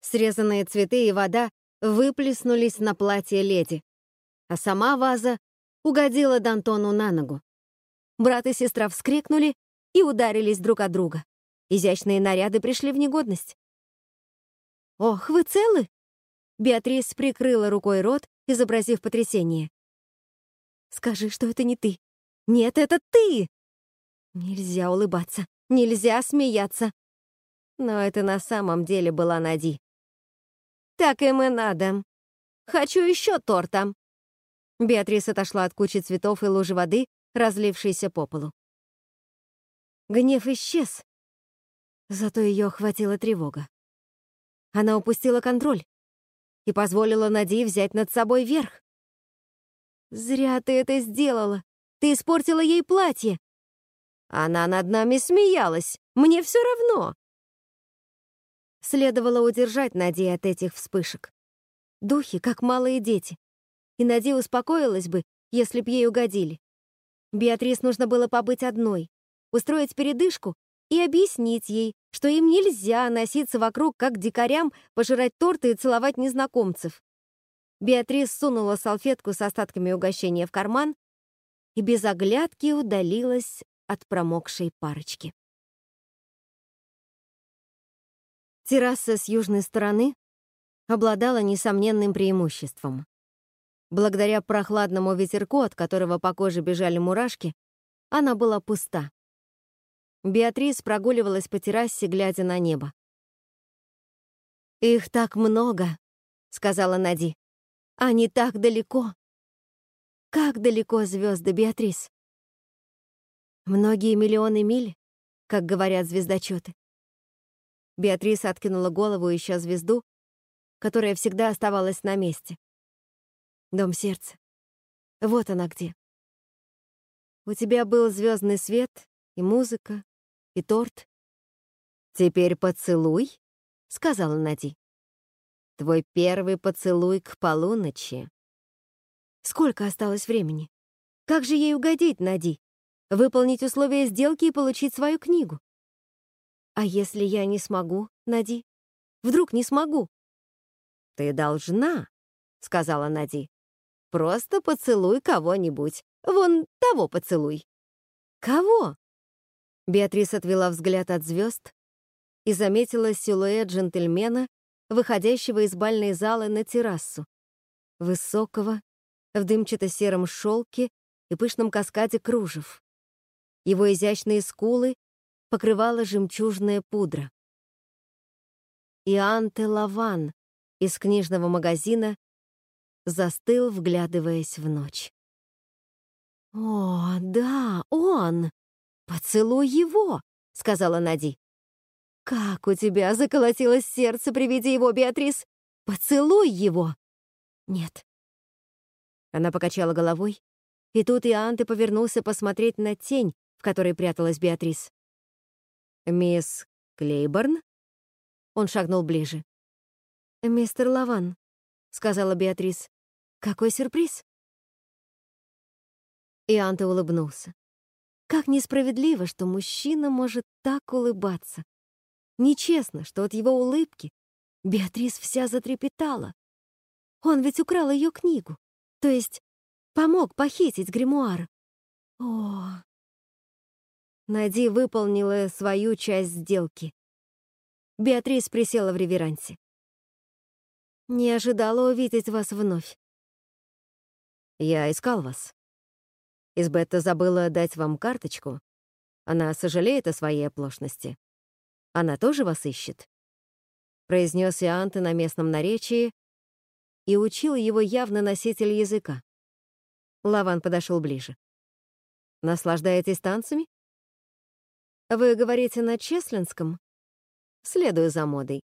Срезанные цветы и вода выплеснулись на платье леди, а сама ваза угодила Д'Антону на ногу. Брат и сестра вскрикнули и ударились друг от друга. Изящные наряды пришли в негодность. «Ох, вы целы?» Беатрис прикрыла рукой рот, изобразив потрясение. «Скажи, что это не ты. Нет, это ты!» Нельзя улыбаться, нельзя смеяться. Но это на самом деле была Нади. «Так им и надо. Хочу еще торта», Беатрис отошла от кучи цветов и лужи воды, разлившейся по полу. Гнев исчез, зато ее охватила тревога. Она упустила контроль и позволила Нади взять над собой верх. «Зря ты это сделала. Ты испортила ей платье. Она над нами смеялась. Мне все равно». Следовало удержать Нади от этих вспышек. Духи, как малые дети, и Нади успокоилась бы, если б ей угодили. Беатрис нужно было побыть одной, устроить передышку и объяснить ей, что им нельзя носиться вокруг, как дикарям, пожирать торты и целовать незнакомцев. Беатрис сунула салфетку с остатками угощения в карман и без оглядки удалилась от промокшей парочки. Терраса с южной стороны обладала несомненным преимуществом. Благодаря прохладному ветерку, от которого по коже бежали мурашки, она была пуста. Беатрис прогуливалась по террасе, глядя на небо. «Их так много», — сказала Нади. «Они так далеко». «Как далеко звезды, Беатрис?» «Многие миллионы миль», как говорят звездочеты. Беатрис откинула голову, ища звезду, которая всегда оставалась на месте. Дом сердца. Вот она где. У тебя был звездный свет, и музыка, и торт. Теперь поцелуй, сказала Нади. Твой первый поцелуй к полуночи. Сколько осталось времени? Как же ей угодить, Нади? Выполнить условия сделки и получить свою книгу? А если я не смогу, Нади? Вдруг не смогу? Ты должна, сказала Нади. Просто поцелуй кого-нибудь. Вон того поцелуй. Кого? Беатрис отвела взгляд от звезд и заметила силуэт джентльмена, выходящего из бальной залы на террасу. Высокого, в дымчато-сером шелке и пышном каскаде кружев. Его изящные скулы покрывала жемчужная пудра. Ианте Лаван из книжного магазина застыл, вглядываясь в ночь. «О, да, он! Поцелуй его!» — сказала Нади. «Как у тебя заколотилось сердце при виде его, Беатрис! Поцелуй его!» «Нет». Она покачала головой, и тут Ианты повернулся посмотреть на тень, в которой пряталась Беатрис. «Мисс Клейборн?» Он шагнул ближе. «Мистер Лаван», — сказала Беатрис. «Какой сюрприз?» Ианте улыбнулся. Как несправедливо, что мужчина может так улыбаться. Нечестно, что от его улыбки Беатрис вся затрепетала. Он ведь украл ее книгу, то есть помог похитить гримуар. О! Нади выполнила свою часть сделки. Беатрис присела в реверансе. «Не ожидала увидеть вас вновь». «Я искал вас. Избетта забыла дать вам карточку. Она сожалеет о своей оплошности. Она тоже вас ищет?» Произнес Ианте на местном наречии и учил его явно носитель языка. Лаван подошел ближе. «Наслаждаетесь танцами?» «Вы говорите на чеслинском?» Следую за модой.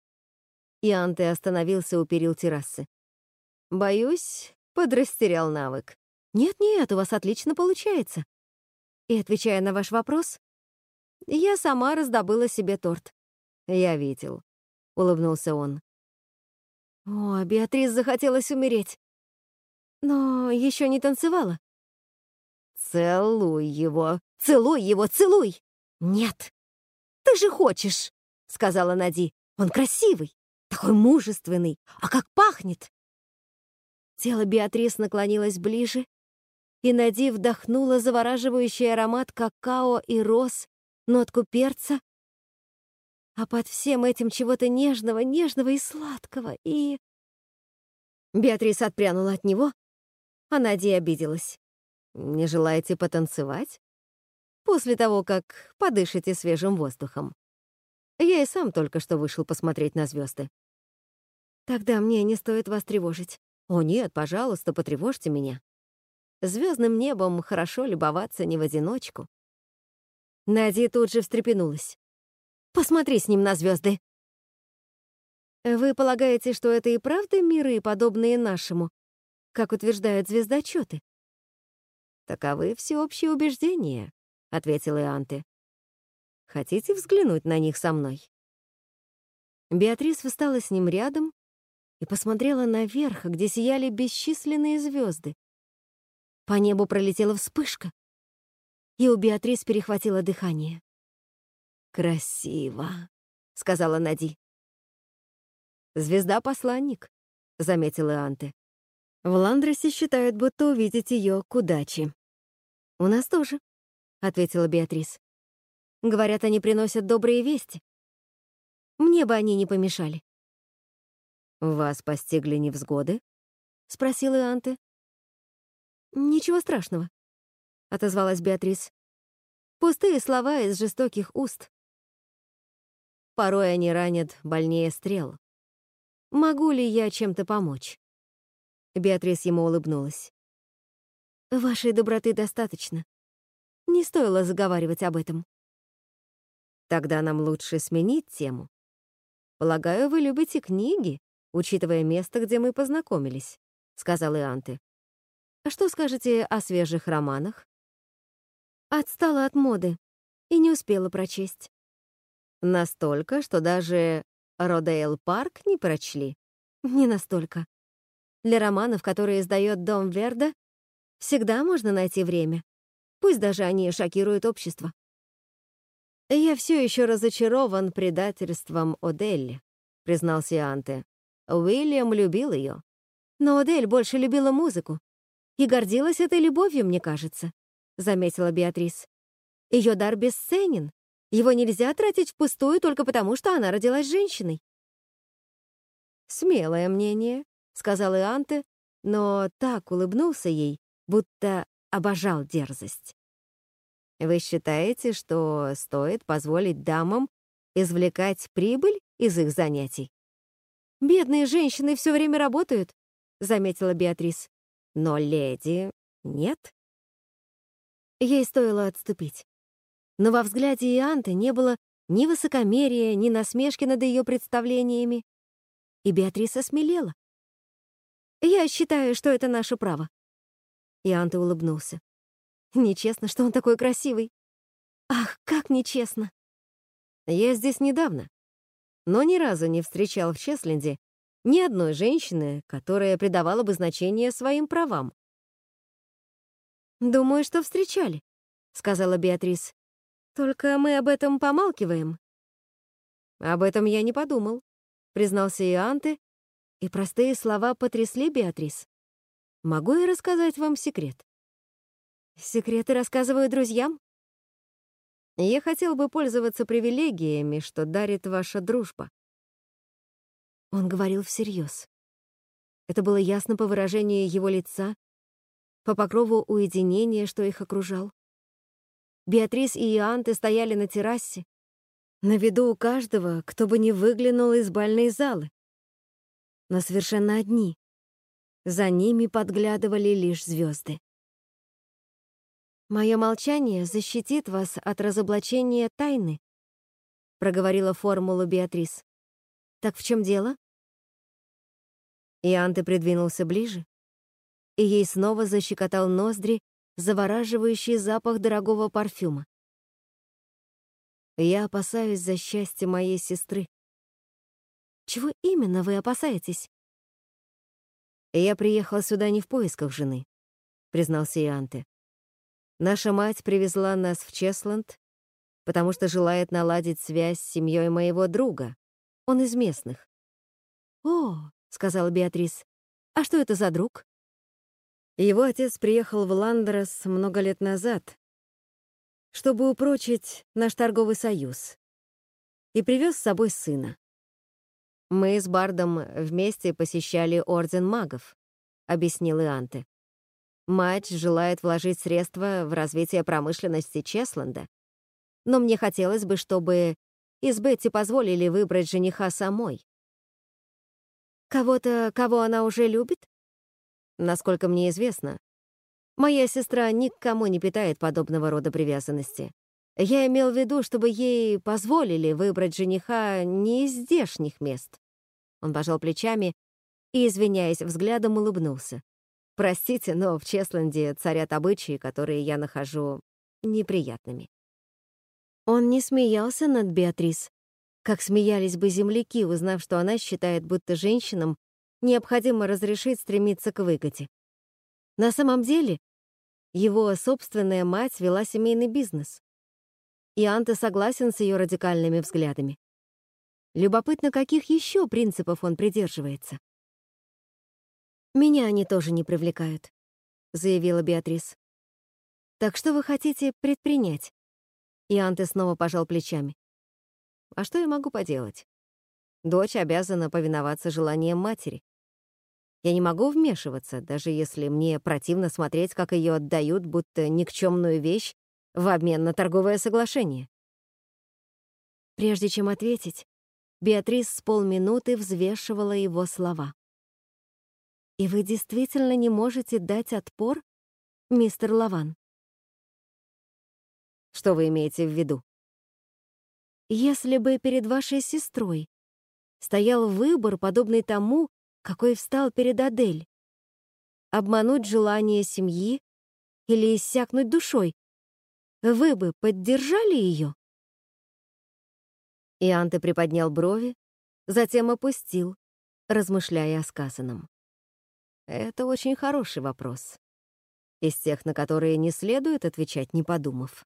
Ианте остановился у перил террасы. Боюсь, подрастерял навык. Нет-нет, у вас отлично получается. И отвечая на ваш вопрос, я сама раздобыла себе торт. Я видел, улыбнулся он. О, Беатрис захотелось умереть. Но еще не танцевала. Целуй его, целуй его, целуй! Нет, ты же хочешь. — сказала Нади. «Он красивый, такой мужественный, а как пахнет!» Тело Беатрис наклонилось ближе, и Нади вдохнула завораживающий аромат какао и роз, нотку перца, а под всем этим чего-то нежного, нежного и сладкого, и... Беатрис отпрянула от него, а Нади обиделась. «Не желаете потанцевать?» «После того, как подышите свежим воздухом». Я и сам только что вышел посмотреть на звезды. Тогда мне не стоит вас тревожить. О нет, пожалуйста, потревожьте меня. Звездным небом хорошо любоваться не в одиночку. Нади тут же встрепенулась. Посмотри с ним на звезды. Вы полагаете, что это и правда миры, подобные нашему, как утверждают звездочеты? Таковы всеобщие убеждения, ответил Ианте. Хотите взглянуть на них со мной?» Беатрис встала с ним рядом и посмотрела наверх, где сияли бесчисленные звезды. По небу пролетела вспышка, и у Беатрис перехватило дыхание. «Красиво», — сказала Нади. «Звезда-посланник», — заметил Ианте. «В Ландресе считают, будто увидеть ее к удаче». «У нас тоже», — ответила Беатрис. Говорят, они приносят добрые вести. Мне бы они не помешали. «Вас постигли невзгоды?» — спросил Ианте. «Ничего страшного», — отозвалась Беатрис. «Пустые слова из жестоких уст. Порой они ранят больнее стрел. Могу ли я чем-то помочь?» Беатрис ему улыбнулась. «Вашей доброты достаточно. Не стоило заговаривать об этом». Тогда нам лучше сменить тему. Полагаю, вы любите книги, учитывая место, где мы познакомились, сказал Ианте. А что скажете о свежих романах? Отстала от моды и не успела прочесть. Настолько, что даже Родейл Парк не прочли? Не настолько. Для романов, которые издает Дом Верда, всегда можно найти время. Пусть даже они шокируют общество. «Я все еще разочарован предательством Оделли», — признался Анте. Уильям любил ее. Но Одель больше любила музыку. И гордилась этой любовью, мне кажется, — заметила Беатрис. Ее дар бесценен. Его нельзя тратить впустую только потому, что она родилась женщиной. «Смелое мнение», — сказал Ианте, но так улыбнулся ей, будто обожал дерзость. Вы считаете, что стоит позволить дамам извлекать прибыль из их занятий? Бедные женщины все время работают. — заметила Беатрис. «Но леди нет». Ей стоило отступить. Но во взгляде Ианты не было ни высокомерия, ни насмешки над ее представлениями. И Беатриса смелела. «Я считаю, что это наше право». Ианта улыбнулся. «Нечестно, что он такой красивый». «Ах, как нечестно!» «Я здесь недавно, но ни разу не встречал в Чесленде ни одной женщины, которая придавала бы значение своим правам. «Думаю, что встречали», — сказала Беатрис. «Только мы об этом помалкиваем». «Об этом я не подумал», — признался Ианте, и простые слова потрясли Беатрис. «Могу я рассказать вам секрет?» «Секреты рассказываю друзьям?» «Я хотел бы пользоваться привилегиями, что дарит ваша дружба». Он говорил всерьез. Это было ясно по выражению его лица по покрову уединения, что их окружал. Беатрис и Ианты стояли на террасе, на виду у каждого, кто бы ни выглянул из бальной залы. Но совершенно одни. За ними подглядывали лишь звезды. «Мое молчание защитит вас от разоблачения тайны», — проговорила формулу Беатрис. «Так в чем дело?» Ианте придвинулся ближе, и ей снова защекотал ноздри завораживающий запах дорогого парфюма. Я опасаюсь за счастье моей сестры. Чего именно вы опасаетесь? Я приехал сюда не в поисках жены, признался Ианте. Наша мать привезла нас в Чесланд, потому что желает наладить связь с семьей моего друга. Он из местных. О, сказала Беатрис. А что это за друг? Его отец приехал в Ландерос много лет назад, чтобы упрочить наш торговый союз, и привез с собой сына. «Мы с Бардом вместе посещали Орден магов», — объяснил Ианте. «Мать желает вложить средства в развитие промышленности Чесланда, но мне хотелось бы, чтобы из Бетти позволили выбрать жениха самой». «Кого-то, кого она уже любит?» Насколько мне известно, моя сестра никому не питает подобного рода привязанности. Я имел в виду, чтобы ей позволили выбрать жениха не из здешних мест. Он пожал плечами и, извиняясь взглядом, улыбнулся. Простите, но в Чесленде царят обычаи, которые я нахожу неприятными. Он не смеялся над Беатрис, как смеялись бы земляки, узнав, что она считает, будто женщинам необходимо разрешить стремиться к выгоде. На самом деле, его собственная мать вела семейный бизнес. И Анте согласен с ее радикальными взглядами. Любопытно, каких еще принципов он придерживается. «Меня они тоже не привлекают», — заявила Беатрис. «Так что вы хотите предпринять?» И Анте снова пожал плечами. «А что я могу поделать? Дочь обязана повиноваться желаниям матери. Я не могу вмешиваться, даже если мне противно смотреть, как ее отдают, будто никчемную вещь в обмен на торговое соглашение. Прежде чем ответить, Беатрис с полминуты взвешивала его слова. «И вы действительно не можете дать отпор, мистер Лаван?» «Что вы имеете в виду?» «Если бы перед вашей сестрой стоял выбор, подобный тому, какой встал перед Адель. Обмануть желание семьи или иссякнуть душой. Вы бы поддержали ее? Ианте приподнял брови, затем опустил, размышляя о сказанном. Это очень хороший вопрос. Из тех, на которые не следует отвечать, не подумав.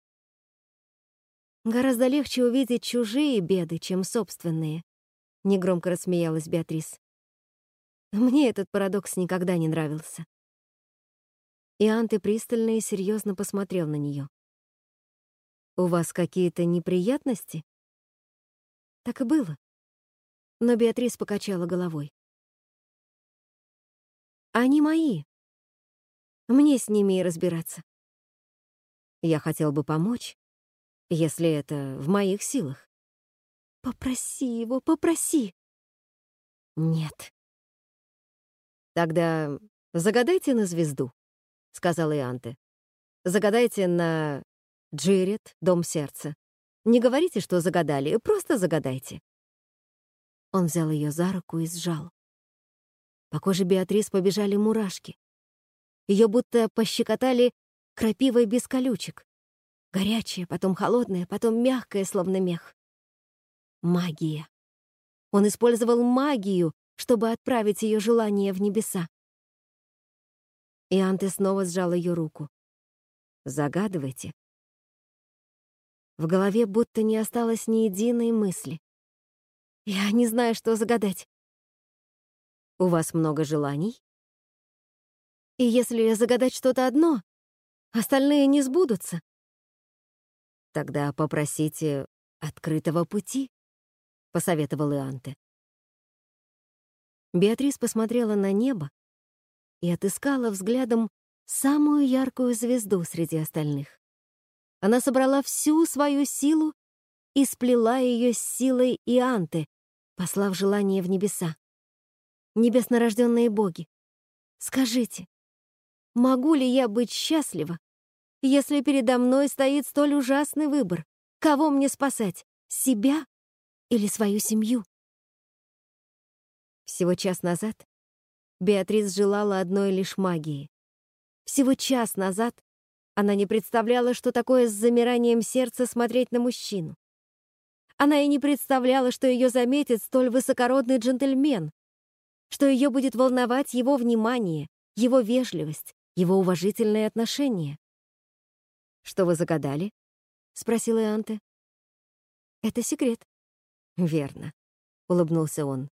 Гораздо легче увидеть чужие беды, чем собственные, негромко рассмеялась Беатрис. Мне этот парадокс никогда не нравился. И Анте пристально и серьезно посмотрел на нее. «У вас какие-то неприятности?» Так и было. Но Беатрис покачала головой. «Они мои. Мне с ними и разбираться. Я хотел бы помочь, если это в моих силах. Попроси его, попроси. Нет. Тогда загадайте на звезду, сказал Ианте. Загадайте на Джирет, дом сердца. Не говорите, что загадали, просто загадайте. Он взял ее за руку и сжал. По коже Беатрис побежали мурашки. Ее будто пощекотали крапивой без колючек. Горячее, потом холодное, потом мягкое, словно мех. Магия. Он использовал магию, чтобы отправить ее желание в небеса. И Анте снова сжал ее руку. «Загадывайте». В голове будто не осталось ни единой мысли. «Я не знаю, что загадать». «У вас много желаний?» «И если загадать что-то одно, остальные не сбудутся». «Тогда попросите открытого пути», — посоветовал Ианте. Беатрис посмотрела на небо и отыскала взглядом самую яркую звезду среди остальных. Она собрала всю свою силу и сплела ее с силой Ианты, послав желание в небеса. Небеснорожденные боги, скажите, могу ли я быть счастлива, если передо мной стоит столь ужасный выбор, кого мне спасать, себя или свою семью? Всего час назад Беатрис желала одной лишь магии. Всего час назад она не представляла, что такое с замиранием сердца смотреть на мужчину. Она и не представляла, что ее заметит столь высокородный джентльмен, что ее будет волновать его внимание, его вежливость, его уважительное отношение. «Что вы загадали?» — спросила Анте. «Это секрет». «Верно», — улыбнулся он.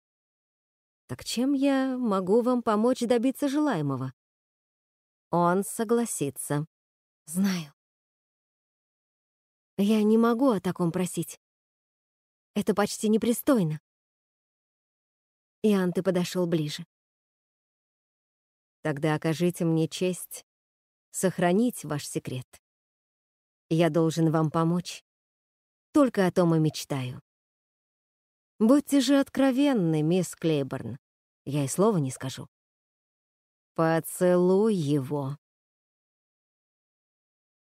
Так чем я могу вам помочь добиться желаемого? Он согласится. Знаю. Я не могу о таком просить. Это почти непристойно. Иоанн, ты подошел ближе. Тогда окажите мне честь сохранить ваш секрет. Я должен вам помочь. Только о том и мечтаю. Будьте же откровенны, мисс Клейборн. Я и слова не скажу. Поцелуй его.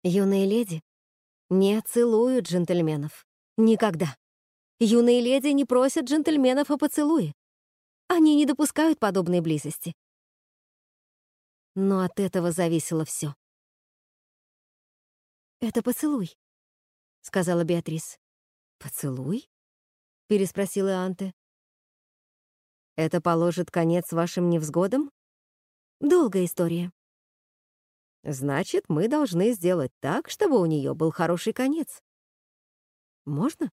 Юные леди не целуют джентльменов. Никогда. Юные леди не просят джентльменов о поцелуе. Они не допускают подобной близости. Но от этого зависело все. «Это поцелуй», — сказала Беатрис. «Поцелуй?» — переспросила Анте. «Это положит конец вашим невзгодам?» «Долгая история». «Значит, мы должны сделать так, чтобы у нее был хороший конец. Можно?»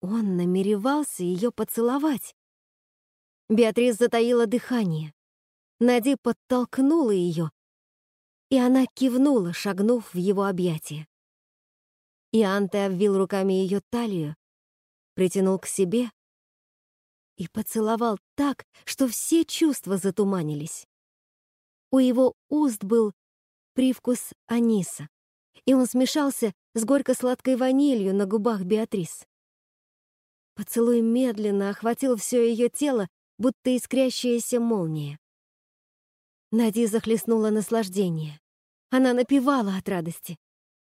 Он намеревался ее поцеловать. Беатрис затаила дыхание. Нади подтолкнула ее, и она кивнула, шагнув в его объятия. И Анте обвил руками ее талию, притянул к себе и поцеловал так, что все чувства затуманились. У его уст был привкус аниса, и он смешался с горько-сладкой ванилью на губах Беатрис. Поцелуй медленно охватил все ее тело, будто искрящаяся молния. Нади захлестнула наслаждение. Она напевала от радости.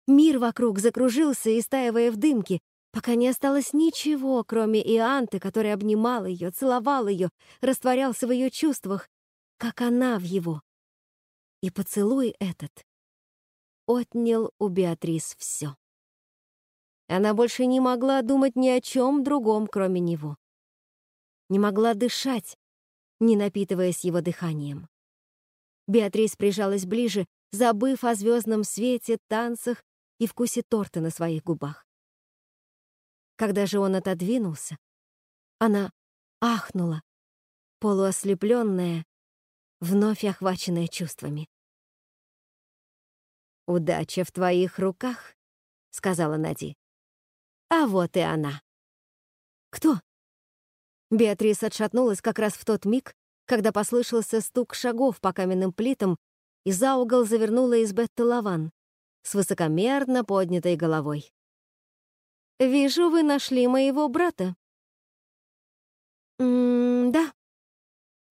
Мир вокруг закружился, истаивая в дымке, пока не осталось ничего, кроме Ианты, который обнимал ее, целовал ее, растворялся в ее чувствах, как она в его. И поцелуй этот отнял у Беатрис все. Она больше не могла думать ни о чем другом, кроме него. Не могла дышать, не напитываясь его дыханием. Беатрис прижалась ближе, забыв о звездном свете, танцах и вкусе торта на своих губах. Когда же он отодвинулся, она ахнула, полуослепленная, вновь охваченная чувствами. «Удача в твоих руках», — сказала Нади. «А вот и она». «Кто?» Беатрис отшатнулась как раз в тот миг, когда послышался стук шагов по каменным плитам, и за угол завернула из Бетты Лаван с высокомерно поднятой головой. «Вижу, вы нашли моего брата». «М-да»,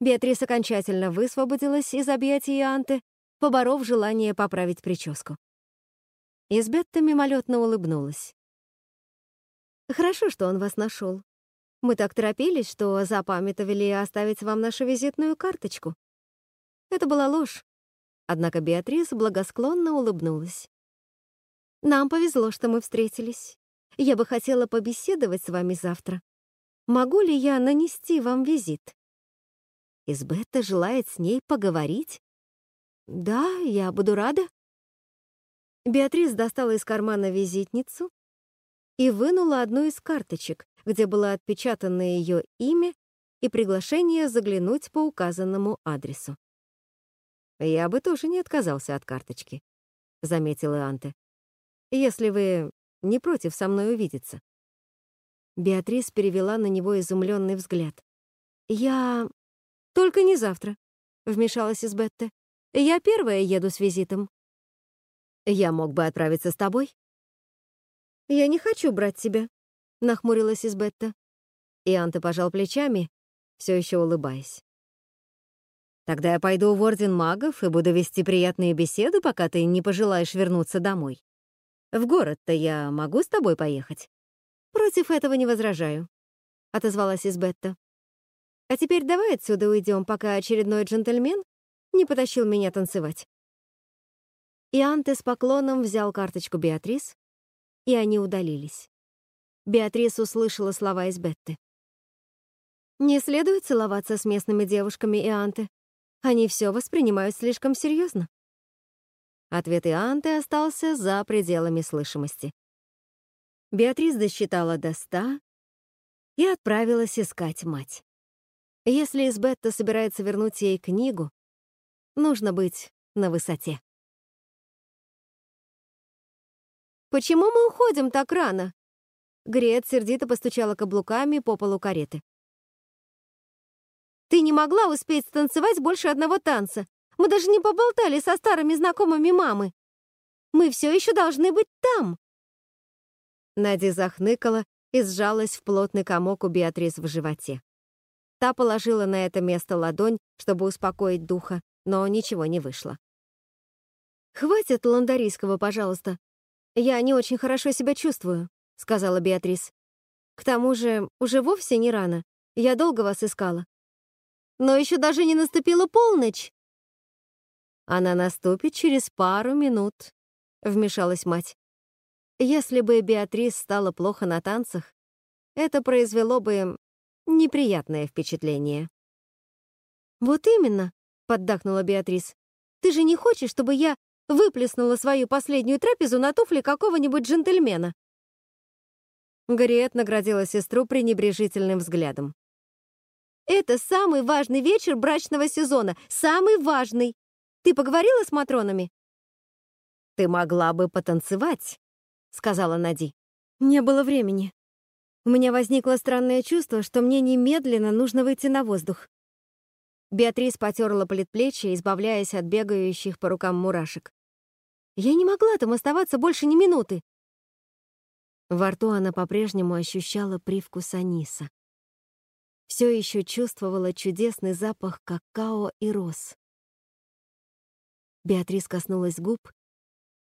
Беатрис окончательно высвободилась из объятий Анты, поборов желание поправить прическу. Избетта мимолетно улыбнулась. «Хорошо, что он вас нашел. Мы так торопились, что запамятовали оставить вам нашу визитную карточку. Это была ложь. Однако Беатрис благосклонно улыбнулась. Нам повезло, что мы встретились. Я бы хотела побеседовать с вами завтра. Могу ли я нанести вам визит? Избетта желает с ней поговорить? Да, я буду рада. Беатрис достала из кармана визитницу и вынула одну из карточек, где было отпечатано ее имя и приглашение заглянуть по указанному адресу. «Я бы тоже не отказался от карточки», — заметил Ианте. «Если вы не против со мной увидеться». Беатрис перевела на него изумленный взгляд. «Я... только не завтра», — вмешалась Избетте. «Я первая еду с визитом». «Я мог бы отправиться с тобой?» «Я не хочу брать тебя», — нахмурилась Избетта. Ианте пожал плечами, все еще улыбаясь. Тогда я пойду в Орден магов и буду вести приятные беседы, пока ты не пожелаешь вернуться домой. В город-то я могу с тобой поехать? Против этого не возражаю, — отозвалась Избетта. А теперь давай отсюда уйдем, пока очередной джентльмен не потащил меня танцевать. И Анте с поклоном взял карточку Беатрис, и они удалились. Беатрис услышала слова Избетты. «Не следует целоваться с местными девушками, Ианте. Они все воспринимают слишком серьезно. Ответ Ианты остался за пределами слышимости. Беатрис досчитала до ста и отправилась искать мать. Если Избетта собирается вернуть ей книгу, нужно быть на высоте. «Почему мы уходим так рано?» Грет сердито постучала каблуками по полу кареты. Ты не могла успеть станцевать больше одного танца. Мы даже не поболтали со старыми знакомыми мамы. Мы все еще должны быть там. Надя захныкала и сжалась в плотный комок у Беатрис в животе. Та положила на это место ладонь, чтобы успокоить духа, но ничего не вышло. «Хватит ландарийского, пожалуйста. Я не очень хорошо себя чувствую», — сказала Беатрис. «К тому же уже вовсе не рано. Я долго вас искала. Но еще даже не наступила полночь. Она наступит через пару минут, вмешалась мать. Если бы Беатрис стало плохо на танцах, это произвело бы неприятное впечатление. Вот именно, поддакнула Беатрис. Ты же не хочешь, чтобы я выплеснула свою последнюю трапезу на туфли какого-нибудь джентльмена? Гарриет наградила сестру пренебрежительным взглядом. Это самый важный вечер брачного сезона. Самый важный. Ты поговорила с Матронами? Ты могла бы потанцевать, сказала Нади. Не было времени. У меня возникло странное чувство, что мне немедленно нужно выйти на воздух. Беатрис потерла предплечье, избавляясь от бегающих по рукам мурашек. Я не могла там оставаться больше ни минуты. Во рту она по-прежнему ощущала привкус аниса все еще чувствовала чудесный запах какао и роз. Беатрис коснулась губ,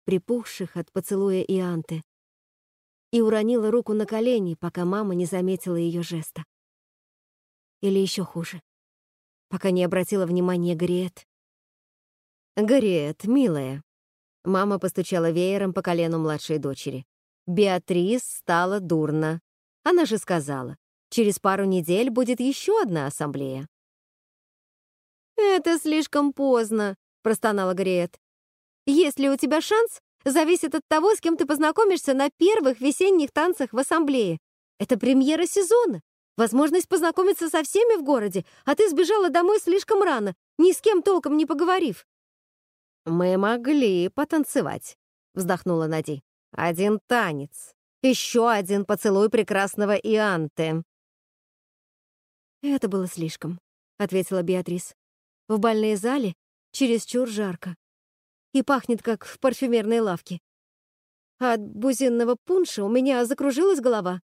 припухших от поцелуя Ианты, и уронила руку на колени, пока мама не заметила ее жеста. Или еще хуже, пока не обратила внимания Гарриет. «Гарриет, милая», — мама постучала веером по колену младшей дочери. «Беатрис стала дурно. Она же сказала, Через пару недель будет еще одна ассамблея. «Это слишком поздно», — простонала Гриет. «Есть ли у тебя шанс, зависит от того, с кем ты познакомишься на первых весенних танцах в ассамблее. Это премьера сезона, возможность познакомиться со всеми в городе, а ты сбежала домой слишком рано, ни с кем толком не поговорив». «Мы могли потанцевать», — вздохнула Нади. «Один танец. Еще один поцелуй прекрасного Ианте. «Это было слишком», — ответила Беатрис. «В бальной зале чересчур жарко. И пахнет, как в парфюмерной лавке. От бузинного пунша у меня закружилась голова.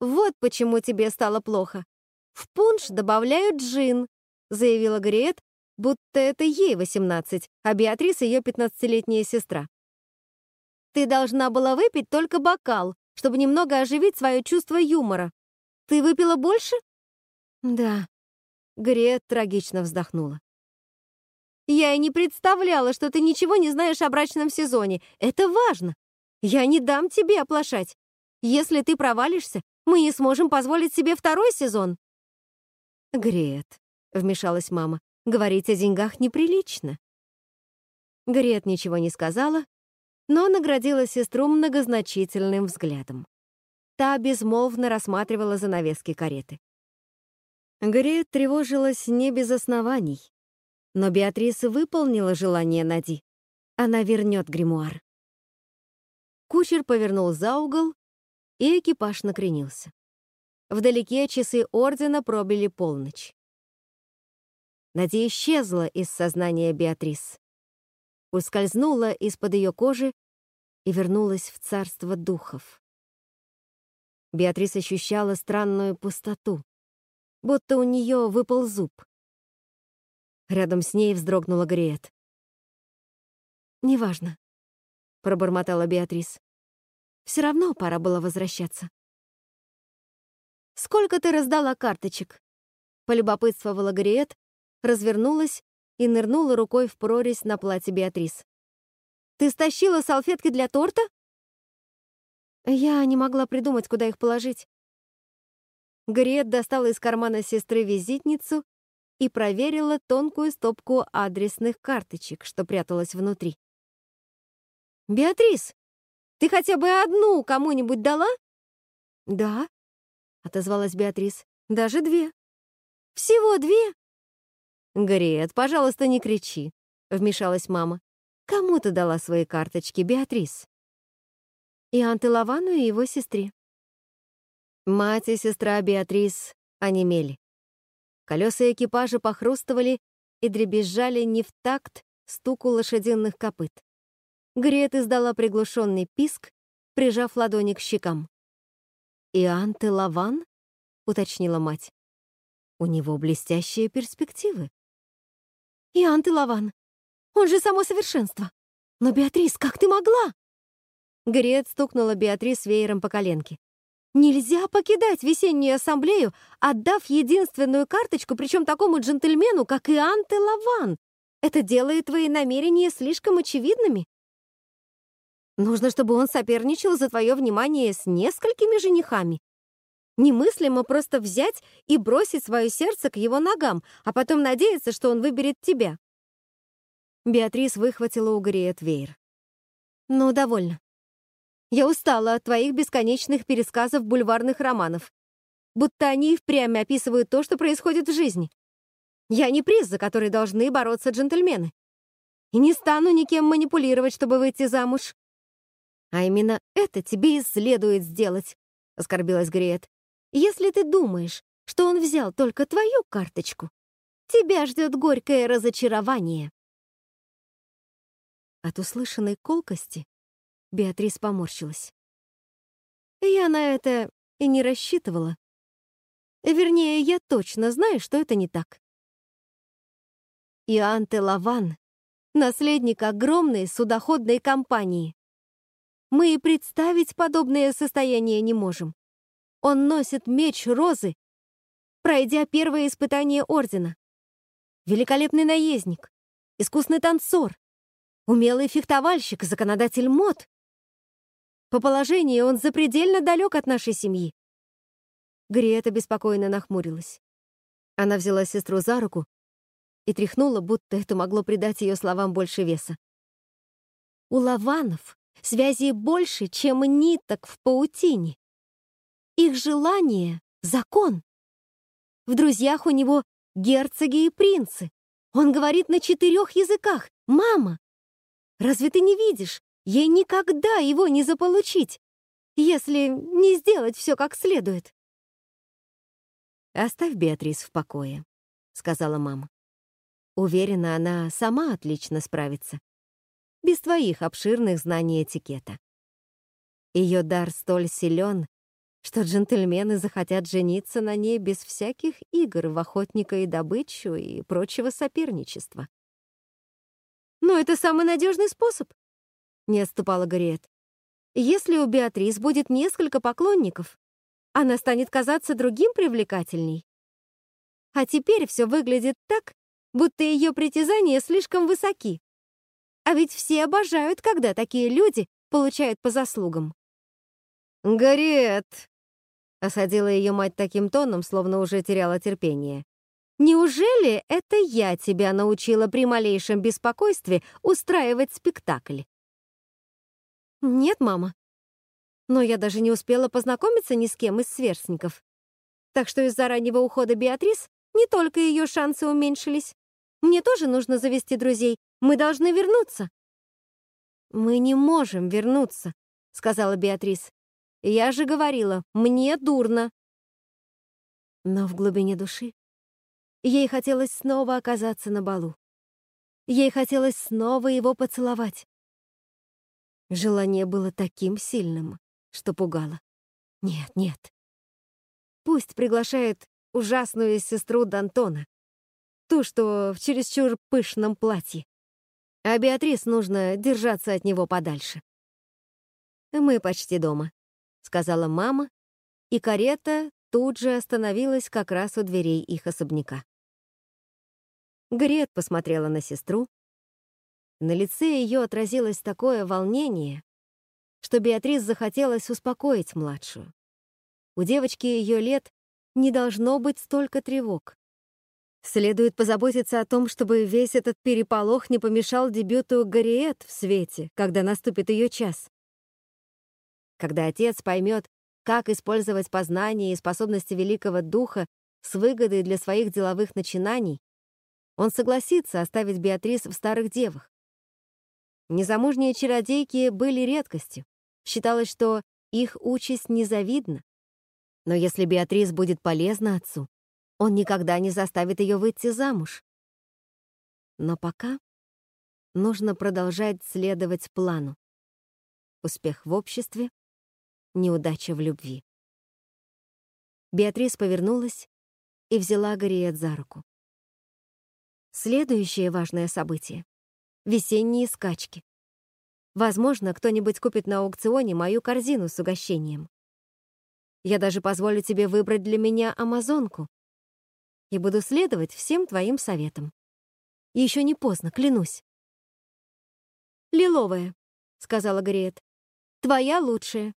Вот почему тебе стало плохо. В пунш добавляют джин. заявила Гриет, будто это ей 18, а Беатрис — ее 15-летняя сестра. «Ты должна была выпить только бокал, чтобы немного оживить свое чувство юмора. Ты выпила больше?» «Да». Гриет трагично вздохнула. «Я и не представляла, что ты ничего не знаешь о брачном сезоне. Это важно. Я не дам тебе оплошать. Если ты провалишься, мы не сможем позволить себе второй сезон». «Грет», — вмешалась мама, — «говорить о деньгах неприлично». Грет ничего не сказала, но наградила сестру многозначительным взглядом. Та безмолвно рассматривала занавески кареты. Грет тревожилась не без оснований, но Беатриса выполнила желание Нади. Она вернет гримуар. Кучер повернул за угол, и экипаж накренился. Вдалеке часы ордена пробили полночь. Надя исчезла из сознания Беатрис, ускользнула из-под ее кожи и вернулась в царство духов. Беатрис ощущала странную пустоту, будто у нее выпал зуб. Рядом с ней вздрогнула Гриет. «Неважно», — пробормотала Беатрис. «Все равно пора было возвращаться». «Сколько ты раздала карточек?» — полюбопытствовала Гриет, развернулась и нырнула рукой в прорезь на платье Беатрис. «Ты стащила салфетки для торта?» Я не могла придумать, куда их положить. Гриет достала из кармана сестры визитницу и проверила тонкую стопку адресных карточек, что пряталась внутри. «Беатрис, ты хотя бы одну кому-нибудь дала?» «Да», — отозвалась Беатрис. «Даже две». «Всего две?» «Грет, пожалуйста, не кричи», — вмешалась мама. «Кому ты дала свои карточки, Беатрис?» «И Анте Лавану, и его сестре». Мать и сестра Беатрис онемели. Колеса экипажа похрустывали и дребезжали не в такт стуку лошадиных копыт. Грет издала приглушенный писк, прижав ладони к щекам. «Иоанн Лаван?» — уточнила мать. «У него блестящие перспективы». «Иоанн Лаван! Он же само совершенство! Но, Беатрис, как ты могла?» Грет стукнула Беатрис веером по коленке. «Нельзя покидать весеннюю ассамблею, отдав единственную карточку, причем такому джентльмену, как Иоанн Лаван. Это делает твои намерения слишком очевидными. Нужно, чтобы он соперничал за твое внимание с несколькими женихами. Немыслимо просто взять и бросить свое сердце к его ногам, а потом надеяться, что он выберет тебя. Беатрис выхватила у Гориет веер. «Ну, довольно. Я устала от твоих бесконечных пересказов бульварных романов. Будто они и впрямь описывают то, что происходит в жизни. Я не приз, за который должны бороться джентльмены. И не стану никем манипулировать, чтобы выйти замуж. «А именно это тебе и следует сделать», — оскорбилась Гриет. «Если ты думаешь, что он взял только твою карточку, тебя ждет горькое разочарование». От услышанной колкости Беатрис поморщилась. «Я на это и не рассчитывала. Вернее, я точно знаю, что это не так. Иоанн Лаван — наследник огромной судоходной компании. Мы и представить подобное состояние не можем. Он носит меч розы, пройдя первое испытание Ордена. Великолепный наездник, искусный танцор, умелый фехтовальщик, законодатель мод. По положению он запредельно далек от нашей семьи. Гриета беспокойно нахмурилась. Она взяла сестру за руку и тряхнула, будто это могло придать ее словам больше веса. У Лаванов Связей больше, чем ниток в паутине. Их желание — закон. В друзьях у него герцоги и принцы. Он говорит на четырех языках. «Мама! Разве ты не видишь? Ей никогда его не заполучить, если не сделать все как следует». «Оставь Беатрис в покое», — сказала мама. Уверена, она сама отлично справится без твоих обширных знаний этикета. Ее дар столь силен, что джентльмены захотят жениться на ней без всяких игр в охотника и добычу и прочего соперничества. «Но это самый надежный способ», — не отступала Гарриет. «Если у Беатрис будет несколько поклонников, она станет казаться другим привлекательней. А теперь все выглядит так, будто ее притязания слишком высоки. А ведь все обожают, когда такие люди получают по заслугам. «Гарриет!» — осадила ее мать таким тоном, словно уже теряла терпение. «Неужели это я тебя научила при малейшем беспокойстве устраивать спектакль?» «Нет, мама. Но я даже не успела познакомиться ни с кем из сверстников. Так что из-за раннего ухода Беатрис не только ее шансы уменьшились. Мне тоже нужно завести друзей. Мы должны вернуться». «Мы не можем вернуться», — сказала Беатрис. «Я же говорила, мне дурно». Но в глубине души ей хотелось снова оказаться на балу. Ей хотелось снова его поцеловать. Желание было таким сильным, что пугало. Нет, нет. Пусть приглашает ужасную сестру Д'Антона, ту, что в чересчур пышном платье. А Беатрис нужно держаться от него подальше. «Мы почти дома», — сказала мама, и карета тут же остановилась как раз у дверей их особняка. Грет посмотрела на сестру. На лице ее отразилось такое волнение, что Беатрис захотелось успокоить младшую. У девочки ее лет не должно быть столько тревог. Следует позаботиться о том, чтобы весь этот переполох не помешал дебюту Гарриет в свете, когда наступит ее час. Когда отец поймет, как использовать познания и способности Великого Духа с выгодой для своих деловых начинаний, он согласится оставить Беатрис в старых девах. Незамужние чародейки были редкостью. Считалось, что их участь незавидна. Но если Беатрис будет полезна отцу, он никогда не заставит ее выйти замуж. Но пока нужно продолжать следовать плану. Успех в обществе, неудача в любви. Беатрис повернулась и взяла Гориет за руку. Следующее важное событие — весенние скачки. Возможно, кто-нибудь купит на аукционе мою корзину с угощением. Я даже позволю тебе выбрать для меня амазонку, и буду следовать всем твоим советам. Еще не поздно, клянусь. «Лиловая», — сказала Гриет, — «твоя лучшая.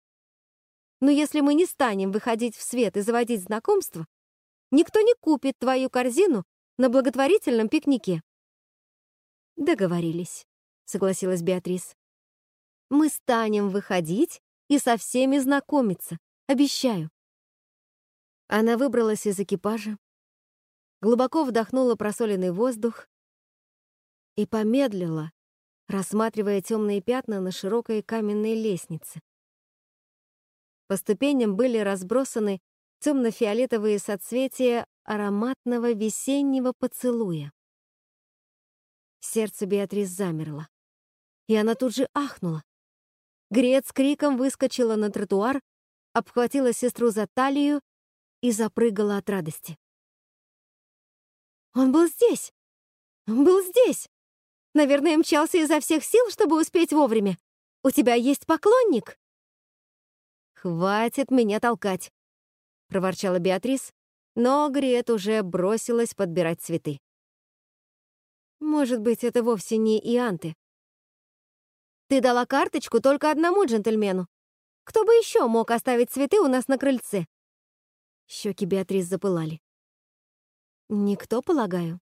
Но если мы не станем выходить в свет и заводить знакомства, никто не купит твою корзину на благотворительном пикнике». «Договорились», — согласилась Беатрис. «Мы станем выходить и со всеми знакомиться, обещаю». Она выбралась из экипажа, глубоко вдохнула просоленный воздух и помедлила, рассматривая темные пятна на широкой каменной лестнице. По ступеням были разбросаны темно-фиолетовые соцветия ароматного весеннего поцелуя. Сердце Беатрис замерло, и она тут же ахнула. Грец с криком выскочила на тротуар, обхватила сестру за талию и запрыгала от радости. Он был здесь! Он был здесь! Наверное, мчался изо всех сил, чтобы успеть вовремя. У тебя есть поклонник?» «Хватит меня толкать!» — проворчала Беатрис, но Грет уже бросилась подбирать цветы. «Может быть, это вовсе не Ианты. Ты дала карточку только одному джентльмену. Кто бы еще мог оставить цветы у нас на крыльце?» Щеки Беатрис запылали. Никто, полагаю.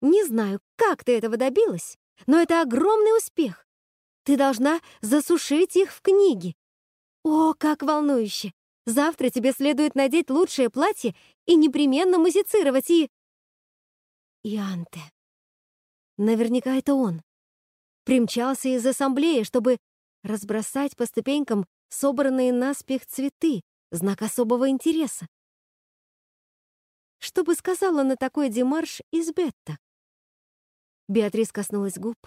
Не знаю, как ты этого добилась, но это огромный успех. Ты должна засушить их в книге. О, как волнующе! Завтра тебе следует надеть лучшее платье и непременно музицировать и... Ианте. Наверняка это он. Примчался из ассамблеи, чтобы разбросать по ступенькам собранные наспех цветы, знак особого интереса. Что бы сказала на такой демарш из Бетта? Беатрис коснулась губ,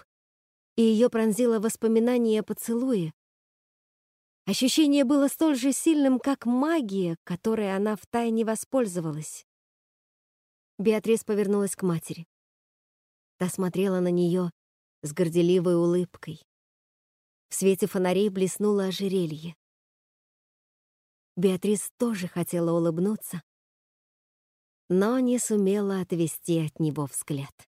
и ее пронзило воспоминание о поцелуе, Ощущение было столь же сильным, как магия, которой она втайне воспользовалась. Беатрис повернулась к матери. Та смотрела на нее с горделивой улыбкой. В свете фонарей блеснуло ожерелье. Беатрис тоже хотела улыбнуться, но не сумела отвести от него взгляд.